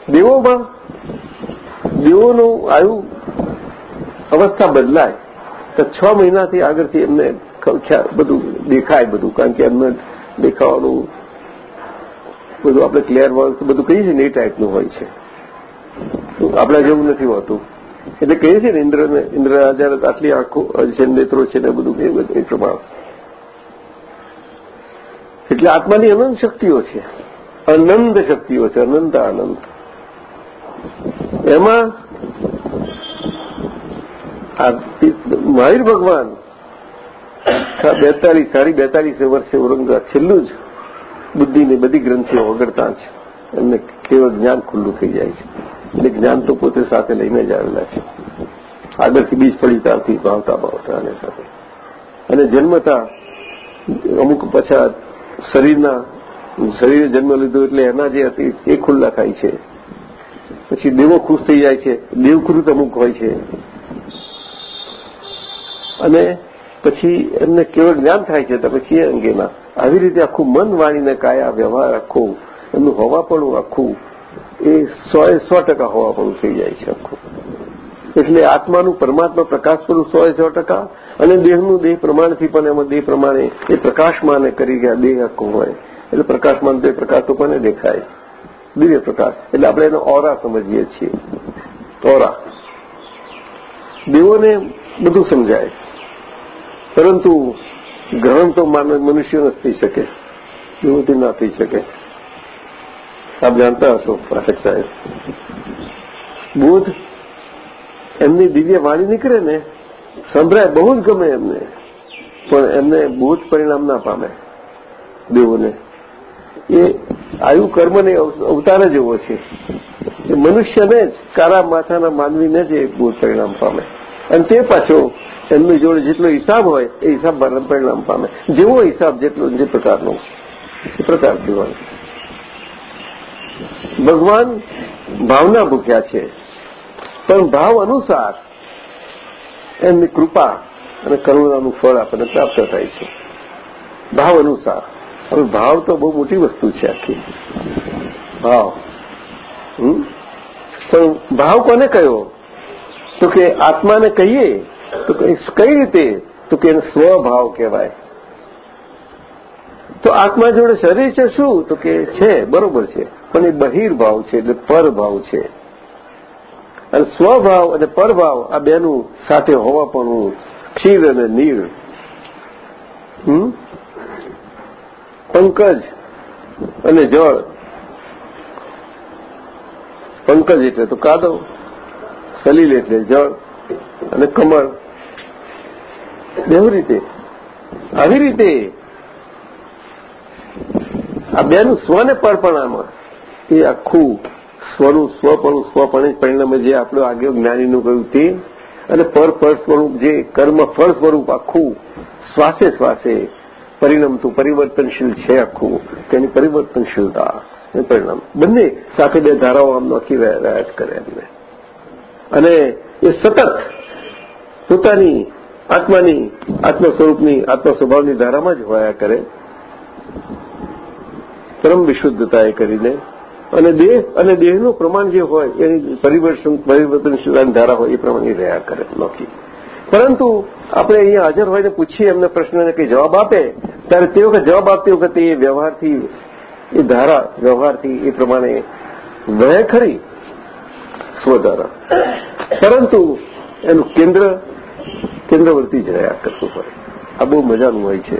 દેવોમાં દેવોનું આયુ અવસ્થા બદલાય તો છ મહિનાથી આગળથી એમને બધું દેખાય બધું, કારણ કે એમને દેખાવાનું બધું આપણે ક્લિયર વર્ક બધું કહીએ છીએ ને એ ટાઈપનું હોય છે? આપણા જેવું નથી હોતું. એટલે કહીએ છીએ ને ઇન્દ્રને ઇન્દ્ર જયારે આટલી આંખો છે નેત્રો છે ને બધું એ પ્રમાણ. એટલે આત્માની અનંત શક્તિઓ છે. અનંત શક્તિઓ છે, અનંત આનંદ એમાં મહાવીર ભગવાન, બેતાલીસ, સાડી બેતાલીસ વર્ષે ઔરંગા છેલ્લું જ બુદ્ધિની બધી ગ્રંથિઓ વગડતા છે એમને કેવળ જ્ઞાન ખુલ્લું થઈ જાય છે. એટલે જ્ઞાન તો પોતે સાથે લઈને જ આવેલા છે. આગળથી બીજ પડીતાથી ભાવતા ભાવતા અને સાથે. અને જન્મતા અમુક પછા શરીરના, શરીરે જન્મ લીધો એટલે એના જે હતી એ ખુલ્લા થાય છે. પછી દેવો ખુશ થઈ જાય છે. દેવકૃત અમુક હોય છે. અને પછી એમને કેવળ જ્ઞાન થાય છે તો પછી એ અંગેના આવી રીતે આખું મન વાણીને કાયા, વ્યવહાર આખું, એમનું હોવાપણું આખું, એ સો એ સો ટકા હોવાપણું થઈ જાય છે આખું. એટલે આત્માનું પરમાત્મા પ્રકાશપણું સો એ સો ટકા અને દેહનું દેહ પ્રમાણથી પણ એમાં દેહ પ્રમાણે એ પ્રકાશમાને કરી ગયા, દેહ આખું હોય. એટલે પ્રકાશમાન તો પ્રકાશ તો કોને દેખાય? દિવ્ય પ્રકાશ. એટલે આપણે એનો ઓરા સમજીએ છીએ. ઓરા. દેવોને બધું સમજાય. પરંતુ ગ્રહણ તો મનુષ્ય જ થઈ શકે યુવતી ના થઈ શકે. આપ જાણતા હશો, પાઠક સાહેબ. બુધ એમની દિવ્ય વાણી નીકળે ને, સંભળાય બહુ જ ગમે એમને, પણ એમને બોધ પરિણામ ના પામે દેવોને. એ આયુ કર્મને અવતાર જ એવો છે. એ મનુષ્યને જ કારા માથાના માનવીને જ એ બહુ પરિણામ પામે. અને તે પાછો એમની જોડે જેટલો હિસાબ હોય, એ હિસાબ પરિણામ પામે. જેવો હિસાબ, જેટલો જે પ્રકારનો એ પ્રકાર દેવાનો ભગવાન ભાવના ભૂખ્યા છે. પણ ભાવ અનુસાર એમની કૃપા અને કરુણાનું ફળ આપણને પ્રાપ્ત થાય છે. ભાવ અનુસાર. હવે ભાવ તો બહુ મોટી વસ્તુ છે આખી. ભાવ. પણ ભાવ કોને કયો? તો કે આત્માને કહીએ તો કઈ રીતે? તો કે સ્વભાવ કહેવાય. તો આત્મા જોડે શરીર છે શું? તો કે છે, બરોબર છે. પણ એ બહિર્ભાવ છે, એટલે પરભાવ છે. અને સ્વભાવ અને પરભાવ આ બેનું સાથે હોવા પણ ક્ષીર અને નીર પંકજ અને જળ. પંકજ એટલે તો કાદવ, સલીલ એટલે જળ અને કમળ. બેવ રીતે. આવી રીતે આ બેનું સ્વને પરપણામાં એ આખું સ્વનું સ્વપણું સ્વપણે પરિણામે જે આપણું આગળ જ્ઞાનીનું કહ્યું તે, અને પર સ્વરૂપ જે કર્મ ફળ સ્વરૂપ આખું શ્વાસે શ્વાસે પરિણમતું, પરિવર્તનશીલ છે આખું, તેની પરિવર્તનશીલતા પરિણામ. બંને સાથે બે ધારાઓ આમ નોખી રહ્યા જ કરે એમને. અને એ સતત પોતાની આત્માની આત્મ સ્વરૂપની આત્મ સ્વભાવની ધારામાં જ હોયા કરે. પરમ વિશુદ્ધતા એ કરીને. અને દેહ, અને દેહનું પ્રમાણ જે હોય, એની પરિવર્તન, પરિવર્તનશીલતાની ધારા હોય, એ પ્રમાણે રહ્યા કરે નોકી પરંતુ આપણે અહીંયા હાજર હોઈને પૂછીએ, એમને પ્રશ્નને કંઈ જવાબ આપે, ત્યારે તે વખતે જવાબ આપતી વખતે એ વ્યવહારથી, એ ધારા વ્યવહારથી એ પ્રમાણે વહે ખરી. સ્વધારા. પરંતુ એનું કેન્દ્ર કેન્દ્રવર્તી જ રહ્યા કરતું હોય આ બહુ મજાનું હોય છે.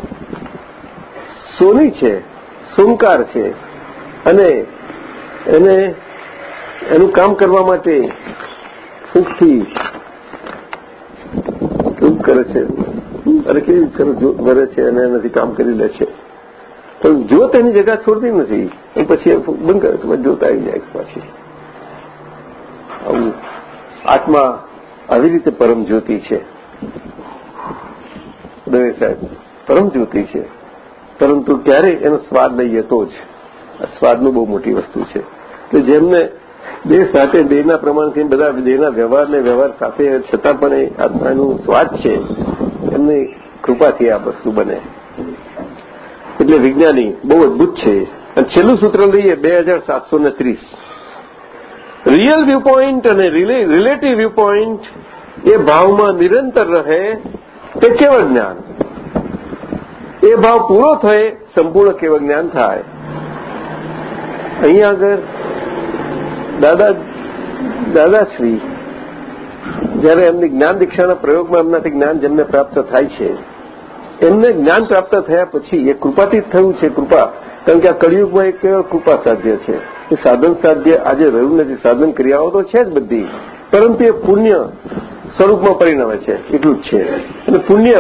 સોની છે, સોમકાર છે, અને એને, એનું કામ કરવા માટે સુખથી કેવું કરે છે. અરે કેવી કરે છે અને એનાથી કામ કરી લે છે. પણ જો તેની જગા છોડતી નથી, એ પછી બંધ કરે, તો જોતા આવી જાય પાછી. આવું આત્મા આવી રીતે પરમ જ્યોતિ છે. દવે સાહેબ પરમ જ્યોતિ છે. પરંતુ ક્યારે એનો સ્વાદ લઈએ તો જ. સ્વાદનું બહુ મોટી વસ્તુ છે. કે જેમને દેહ સાથે દેહના પ્રમાણથી બધા દેહના વ્યવહારને વ્યવહાર સાથે છતાં પણ એ આત્માનું સ્વાદ છે, એમની કૃપાથી આ વસ્તુ બને. એટલે વિજ્ઞાની બહુ અદભુત છે. અને છેલ્લું સૂત્ર લઈએ, બે હજાર સાતસો ને ત્રીસ. રિયલ વ્યૂ પોઈન્ટ અને રિલેટિવ વ્યૂ પોઈન્ટ એ ભાવમાં નિરંતર રહે તે કેવળ જ્ઞાન? એ ભાવ પૂરો થયે, સંપૂર્ણ કેવળ જ્ઞાન થાય. અહીંયા આગળ દાદા, દાદાશ્રી, જયારે એમની જ્ઞાન દીક્ષાના પ્રયોગમાં એમનાથી જ્ઞાન જેમને પ્રાપ્ત થાય છે, એમને જ્ઞાન પ્રાપ્ત થયા પછી એ કૃપાથી થયું છે કૃપા. કારણ કે આ કળિયુગમાં એક કેવળ કૃપા સાધ્ય છે. એ સાધન સાધ્ય આજે રહ્યું નથી. સાધન ક્રિયાઓ તો છે જ બધી. પરંતુ એ પુણ્ય સ્વરૂપમાં પરિણમે છે. એટલું જ છે. અને પુણ્ય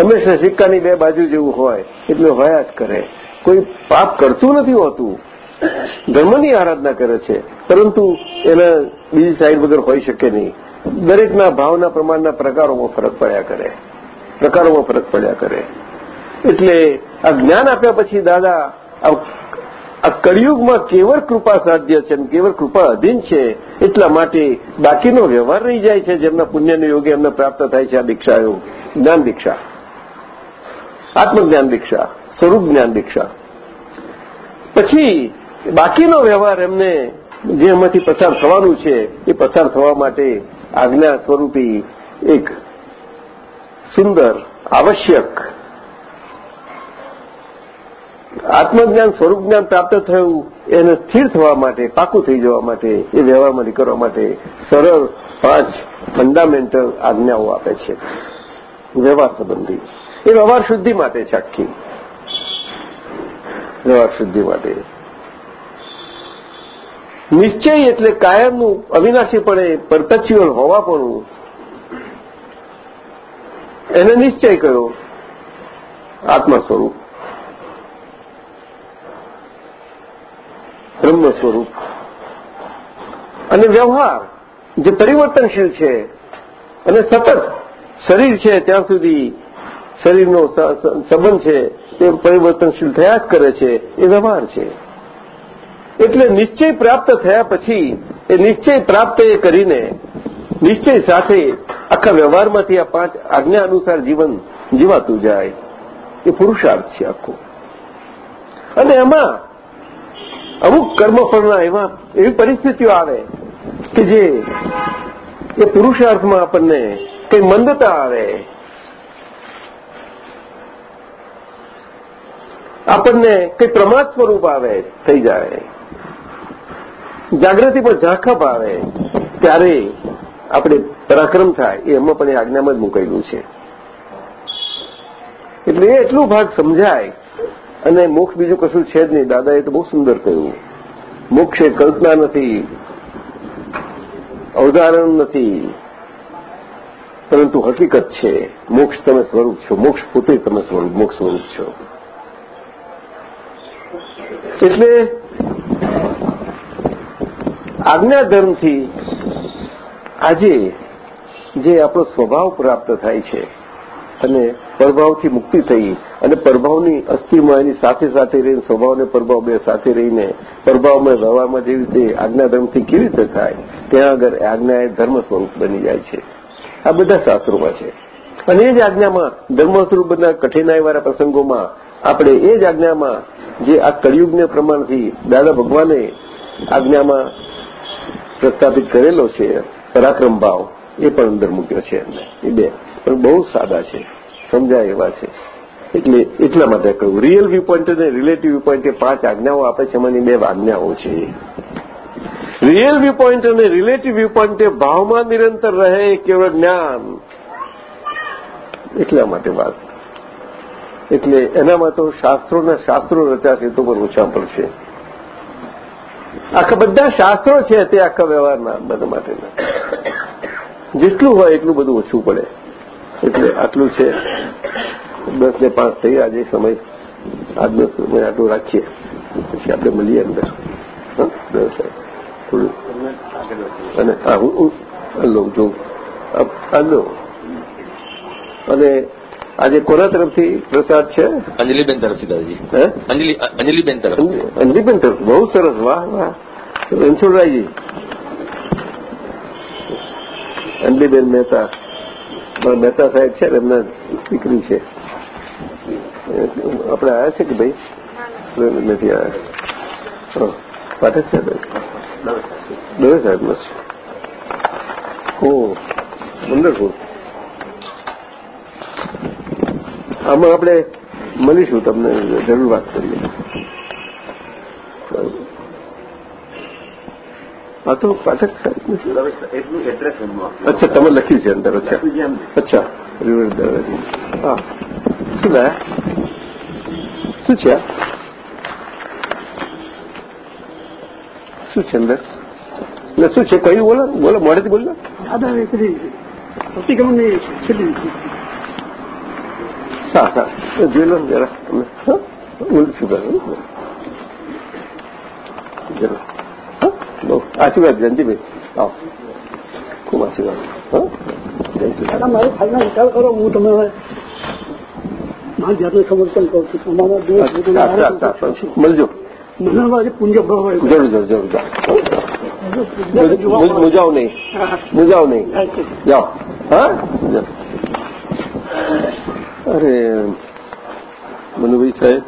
હંમેશા સિક્કાની બે બાજુ જેવું હોય, એટલે હોયા જ કરે. કોઈ પાપ કરતું નથી હોતું. ધર્મની આરાધના કરે છે. પરંતુ એના બીજી સાઈડ વગર હોઈ શકે નહીં. દરેકના ભાવના પ્રમાણના પ્રકારોમાં ફરક પડ્યા કરે. પ્રકારોમાં ફરક પડ્યા કરે. એટલે આ જ્ઞાન આપ્યા પછી દાદા આ કળિયુગમાં કેવળ કૃપા સાધ્ય છે કેવળ કૃપા અધીન છે, એટલા માટે બાકીનો વ્યવહાર રહી જાય છે, જેમના પુણ્યને યોગે એમને પ્રાપ્ત થાય છે, આ દીક્ષાઓ જ્ઞાન દીક્ષા. આત્મજ્ઞાન દીક્ષા, સ્વરૂપ જ્ઞાન દીક્ષા. પછી, બાકીનો વ્યવહાર એમને જે એમાંથી પસાર થવાનું છે, એ પસાર થવા માટે આજ્ઞા સ્વરૂપી એક સુંદર, આવશ્યક આત્મજ્ઞાન સ્વરૂપ જ્ઞાન પ્રાપ્ત થયું, એને સ્થિર થવા માટે, પાકું થઈ જવા માટે, એ વ્યવહારમાં નીકળવા માટે સરળ પાંચ ફંડામેન્ટલ આજ્ઞાઓ આપે છે. વ્યવહાર સંબંધી. એ વ્યવહાર શુદ્ધિ માટે છે આખી. વ્યવહાર શુદ્ધિ માટે. નિશ્ચય એટલે કાયમનું અવિનાશીપણે પરપેચ્યુઅલ હોવાપણું. એને નિશ્ચય કર્યો. આત્મા સ્વરૂપ બ્રહ્મ સ્વરૂપ અને વ્યવહાર, જે પરિવર્તનશીલ છે અને સતત શરીર છે, ત્યાં સુધી શરીરનો સંબંધ છે, તે પરિવર્તનશીલ થયા જ કરે છે, એ વ્યવહાર છે. એટલે નિશ્ચય પ્રાપ્ત થયા પછી, એ નિશ્ચય પ્રાપ્ત એ કરીને, નિશ્ચય સાથે આખા વ્યવહારમાંથી આ પાંચ આજ્ઞા અનુસાર જીવન જીવાતું જાય. એ પુરુષાર્થ છે આખો. અને એમાં અમુક કર્મફળના એવા એવી પરિસ્થિતિઓ આવે કે જે એ પુરુષાર્થમાં આપણને કઈ મંદતા આવે. આપણને કઈ પ્રમાદ સ્વરૂપ આવે, થઈ જાય. જાગૃતિ પર ઝાંખપ આવે, ત્યારે આપણે પરાક્રમ થાય, એ એમાં પણ આજ્ઞામાં જ મુકાયેલું છે. એટલે એટલું ભાગ સમજાય અને મોક્ષ બીજું કશું છે જ નહીં. દાદાએ તો બહુ સુંદર કહ્યું. મોક્ષ એ કલ્પના નથી. અવધારણ નથી. પરંતુ હકીકત છે. મોક્ષ તમે સ્વરૂપ છો. મોક્ષ પોતે તમે સ્વરૂપ, મોક્ષ સ્વરૂપ છો. એટલે આજ્ઞાધર્મથી આજે જે આપણો સ્વભાવ પ્રાપ્ત થાય છે અને પ્રભાવથી મુક્તિ થઈ અને પ્રભાવની અસ્થિમાં એની સાથે સાથે રહીને સ્વભાવ અને પ્રભાવ બે સાથે રહીને પ્રભાવમાં રહેવામાં જેવી રીતે આજ્ઞાધર્મથી કેવી રીતે થાય, ત્યાં આગળ આજ્ઞા એ ધર્મ સ્વરૂપ બની જાય છે. આ બધા શાસ્ત્રોમાં છે. અને એ જ આજ્ઞામાં ધર્મ સ્વરૂપ બધા કઠિનાઈવાળા પ્રસંગોમાં આપણે એ જ આજ્ઞામાં જે આ કળિયુગને પ્રમાણથી દાદા ભગવાને આજ્ઞામાં પ્રસ્થાપિત કરેલો છે, પરાક્રમ ભાવ, એ પણ અંદર મૂક્યો છે એમને. એ બે. પણ બહુ સાદા છે, સમજાય એવા છે. એટલે એટલા માટે કહ્યું રિયલ વ્યૂ પોઈન્ટ અને રિલેટિવ વ્યૂ પોઈન્ટ એ પાંચ આજ્ઞાઓ આપે છે, એમાંની બે આજ્ઞાઓ છે. રિયલ વ્યૂ પોઈન્ટ અને રિલેટિવ વ્યૂ પોઈન્ટ એ ભાવમાં નિરંતર રહે કેવળ જ્ઞાન. એટલા માટે વાત. એટલે એનામાં તો શાસ્ત્રોના શાસ્ત્રો રચાશે તો પણ ઓછા પડશે આખા બધા શાસ્ત્રો છે તે આખા વ્યવહારના, બધા માટેના. જેટલું હોય એટલું બધું ઓછું પડે. એટલે આટલું છે. દસ ને પાંચ થઈ આજે સમય આજનો સમય આટલું રાખીએ. પછી આપણે મળીએ અંદર. થોડું અને હા હું લઉં જોઉં લો. અને આજે કોના તરફથી પ્રસાદ છે? અંજલિબેન તરફથી દાદાજી. અંજલિબેન તરફ અંજલિબેન તરફ બહુ સરસ. વાહ વાહ. રણછોડરાયજી. અંજલિબેન મહેતા. મહેતા સાહેબ છે ને એમના દીકરી છે. આપણે આવ્યા છે કે ભાઈ? નથી આવ્યા. પાઠક છે દવે સાહેબ નો છે હું વંડરફુલ આમાં આપણે મળીશું તમને, જરૂર વાત કરીએ. હા તો પાઠક સાહેબ નથી એટલું એડ્રેસ અચ્છા તમે લખ્યું છે અંદર અચ્છા છે અચ્છા રિવર હા શું લાયા શું છે શું છે અંદર એટલે શું છે કયું બોલો બોલો મોડેથી બોલો દાદા એ પેલી છે છેલ્લી સા સા જોઈ લો જરા? બોલું છું જરૂર બહુ આશીર્વાદ જયંતિભાઈ આવો ખૂબ આશીર્વાદ મારે વિચાર કરો હું તમે મારી જાતને સમર્પણ કરું છું અમારા દિવસ અચ્છા, અચ્છા, અચ્છા. મળજો મને મારી પુંજો ભાવ હોય જરૂર જરૂર જરૂર મુજાવ નહીં મુજાવ નહીં જાઓ હા અરે મનુભાઈ સાહેબ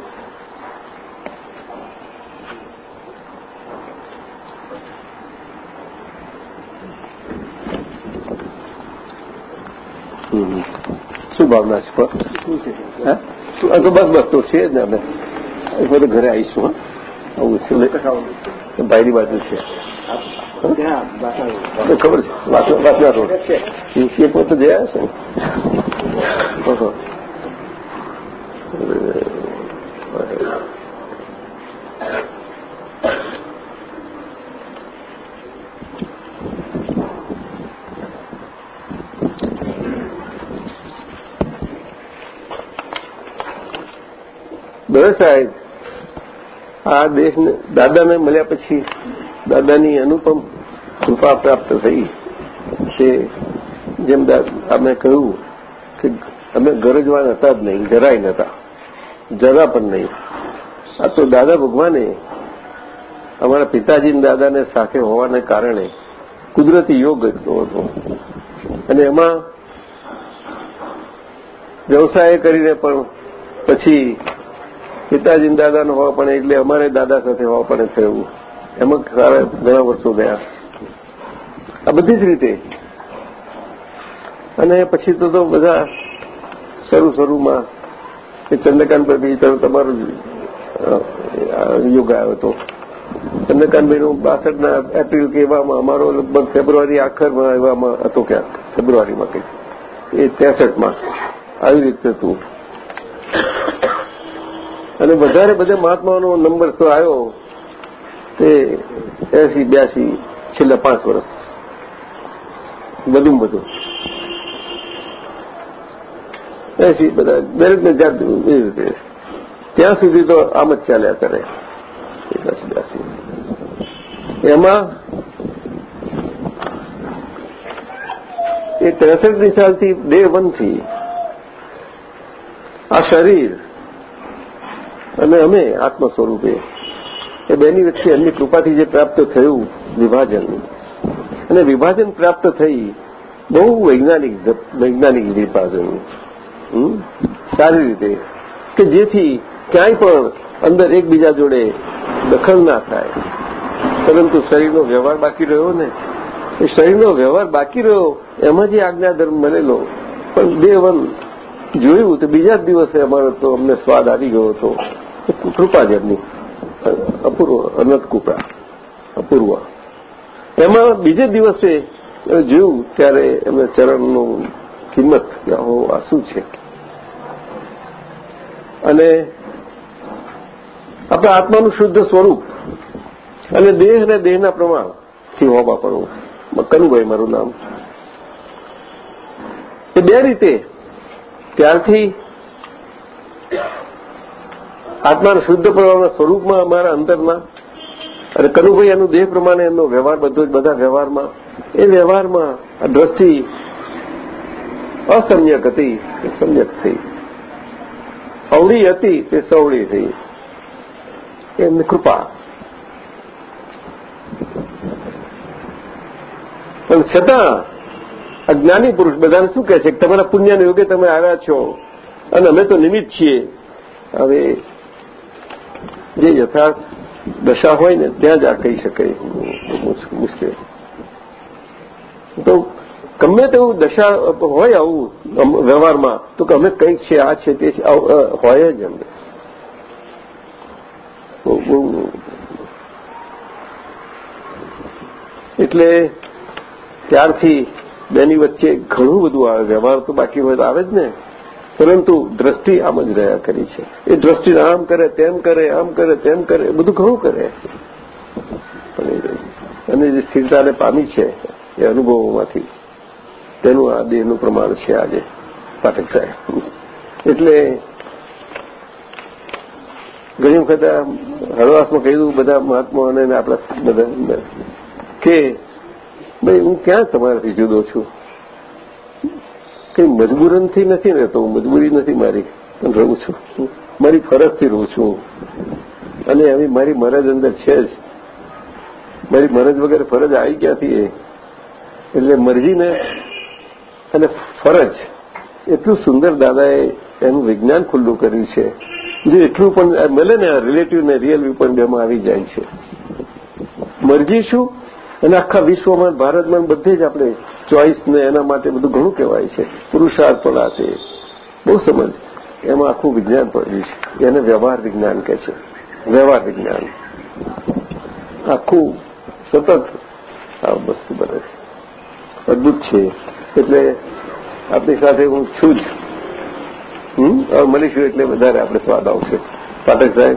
શું ભાવના છે? પણ? આ તો બસ બસ તો છે જ ને અમે એક વખત ઘરે આવીશું હા. આવું છે. ભાઈની બાજુ છે. ખબર છે? વાસણા રોડ. એ વખત જયા છે ને? દવે સાહેબ. આ દેશને દાદાને મળ્યા પછી દાદાની અનુપમ કૃપા પ્રાપ્ત થઈ છે જેમ અમે કહ્યું કે અમે ગરજવાન હતા જ નહીં, જરાય નહોતા. જરા પણ નહીં. આ તો દાદા ભગવાને અમારા પિતાજી દાદાને સાથે હોવાને કારણે કુદરતી યોગ હતો. અને એમાં વ્યવસાય કરીને પણ પછી પિતાજી દાદાનો હોવા પણ એટલે અમારે દાદા સાથે હોવા પણ થયું એમાં સારા ઘણા વર્ષો ગયા. આ બધી જ રીતે. અને પછી તો બધા શરૂ શરૂમાં એ ચંદ્રકાંતભાઈ તમારો યોગ આવ્યો હતો. ચંદ્રકાંતભાઈનું બાસઠના એપ્રિલ કે એવામાં અમારો લગભગ ફેબ્રુઆરી આખરમાં એવામાં હતો ક્યાંક. ફેબ્રુઆરીમાં કંઈક. એ ત્રેસઠમાં. આવી રીતે હતું. અને વધારે બધે મહાત્માઓનો નંબર તો આવ્યો તે એસી, બ્યાસી, છેલ્લા પાંચ વર્ષ. બધું બધું એસી બધા દરેકને જાત એ રીતે. ત્યાં સુધી તો આમ જ ચાલ્યા કરે. એકાસી, બ્યાસી. એમાં એ ત્રેસઠની સાલથી ડે વનથી આ શરીર અને અમે આત્મ સ્વરૂપે એ બેની વચ્ચે એમની કૃપાથી જે પ્રાપ્ત થયું વિભાજન. અને વિભાજન પ્રાપ્ત થઈ બહુ વૈજ્ઞાનિક વૈજ્ઞાનિક વિભાજન? સારી રીતે. કે જેથી ક્યાંય પણ અંદર એકબીજા જોડે દખલ ના થાય. પરંતુ શરીરનો વ્યવહાર બાકી રહ્યો ને? એ શરીરનો વ્યવહાર બાકી રહ્યો, એમાં જે આજ્ઞાધર્મ બનેલો, પણ બે વન જોયું તો બીજા જ દિવસે અમારો તો અમને સ્વાદ આવી ગયો હતો. કૃપા જ અપૂર્વ, અનંત કૃપા. અપૂર્વ. એમાં બીજે દિવસે જોયું ત્યારે એમને ચરણનું કિંમત આહો આ શું છે? અને આપણા આત્માનું શુદ્ધ સ્વરૂપ અને દેહ અને દેહના પ્રમાણથી હોવા પણ કનુભાઈ મારું નામ એ બે રીતે ત્યારથી આત્માના શુદ્ધ પ્રમાણના સ્વરૂપમાં અમારા અંતરના અને કનુભાઈ એનું દેહ પ્રમાણે એમનો વ્યવહાર બધો જ, બધા વ્યવહારમાં, એ વ્યવહારમાં દ્રષ્ટિ અસમ્યક હતી, એ સમ્યક થઈ. અવળી હતી, તે સવળી થઈ. એમની કૃપા. પણ છતાં અજ્ઞાની પુરુષ બધાને શું કહે છે કે તમારા પુણ્યને યોગે તમે આવ્યા છો? અને અમે તો નિમિત્ત છીએ. હવે જે યથાર્થ દશા હોય ને, ત્યાં જ આ કહી શકાય. મુશ્કેલ. તો ગમે તેવું દશા હોય આવું વ્યવહારમાં, તો કે અમે કંઈક છે, આ છે, તે છે હોય જ અમને એટલે ત્યારથી બેની વચ્ચે ઘણું બધું આવે, વ્યવહાર તો બાકી હોય તો આવે જ ને. પરંતુ દ્રષ્ટિ આમ જ રહ્યા કરી છે. એ દ્રષ્ટિ આમ કરે, તેમ કરે, આમ કરે, તેમ કરે બધું ઘણું કરે. અને જે સ્થિરતાને પામી છે, એ અનુભવોમાંથી તેનું આ દેહનું પ્રમાણ છે આજે, પાઠક સાહેબ. એટલે ઘણી વખત હળવાશમાં કહ્યું, બધા મહાત્માઓને આપણા બધા, કે ભાઈ, હું ક્યાં તમારાથી જુદો છું? કઈ મજબૂરનથી નથી રહેતો હું મજબૂરી નથી મારી, પણ રહું છું. મારી ફરજથી રહું છું. અને હવે મારી મરજ અંદર છે જ. મારી મરજ વગર ફરજ આવી ક્યાંથી એટલે મરજીને અને ફરજ, એટલું સુંદર દાદાએ એનું વિજ્ઞાન ખુલ્લું કર્યું છે. જે એટલું પણ મળે ને રિલેટિવ ને રિયલ વ્યૂ પણ બેમાં આવી જાય છે. મરજી શું? અને આખા વિશ્વમાં, ભારતમાં બધે જ આપણે ચોઇસ ને એના માટે બધું ઘણું કહેવાય છે. પુરુષાર્થ પણ આ છે. બહુ સમજ. એમાં આખું વિજ્ઞાન પડ્યું છે. એને વ્યવહાર વિજ્ઞાન કહે છે. વ્યવહાર વિજ્ઞાન. આખું સતત આ વસ્તુ બને છે. અદભુત છે. એટલે આપણી સાથે હું છું જ. હવે મળીશું એટલે વધારે આપણે સ્વાદ આવશે. પાઠક સાહેબ,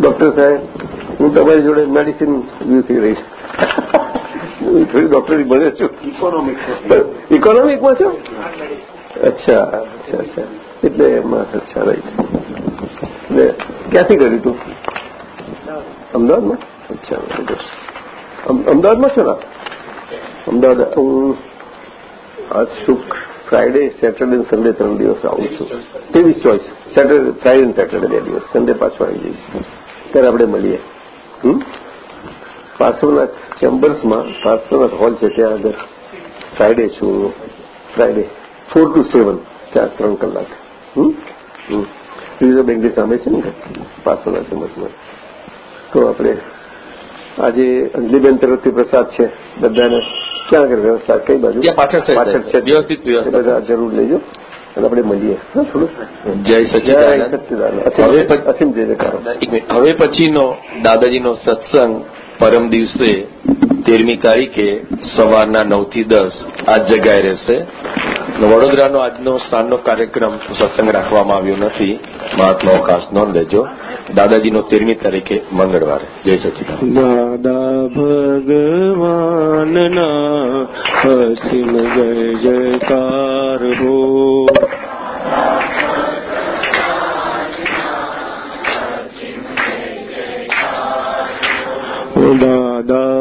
ડોક્ટર સાહેબ, હું તમારી જોડે મેડિસિન વ્યૂથી રહીશ. હું થોડી ડોક્ટરી બને છું. ઇકોનોમિકમાં છો. અચ્છા અચ્છા અચ્છા. એટલે એમાં અચ્છા રાઈટ એટલે ક્યાંથી કર્યું તું? અમદાવાદમાં? અચ્છા અમદાવાદમાં છો ને અમદાવાદ હું આજ શુક્ર ફ્રાઇડે સેટરડે અને સન્ડે ત્રણ દિવસ આવું છું. તેવી ચોઈસ સેટરડે ફ્રાઇડે અને સેટરડે બે દિવસ. સન્ડે પાછો આવી જઈશ. ત્યારે આપણે મળીએ. હમ? પાર્શ્વનાથ ચેમ્બર્સમાં પાર્શ્વનાથ હોલ છે ત્યાં આગળ. ફ્રાઇડે છું. ફ્રાઇડે ફોર ટુ સેવન ચાર ત્રણ કલાક. રિઝર્વ બેંકની સામે છે ને? પાર્શ્વનાથ ચેમ્બર્સમાં. તો આપણે આજે અંજલીબેન તરફથી પ્રસાદ છે. બધાને ક્યાં આગળ વ્યવસ્થા? કઈ બાજુ? પાછળ છે વ્યવસ્થિત વ્યવસ્થા. બધા જરૂર લેજો. અને આપણે મળીએ. જય સચિદાન હવે પછીનો દાદાજીનો સત્સંગ પરમ દિવસે તેરમી તારીખે સવારના નવથી દસ આ જગ્યાએ રહેશે. વડોદરાનો આજનો સાંજનો કાર્યક્રમ સત્સંગ રાખવામાં આવ્યો નથી. મહાત્મા અવકાશ નોંધ લેજો. દાદાજીનો તેરમી તારીખે મંગળવારે. જય સચિદાનંદ. દાદા ભગવાનના અસીમ જય જયકાર હો.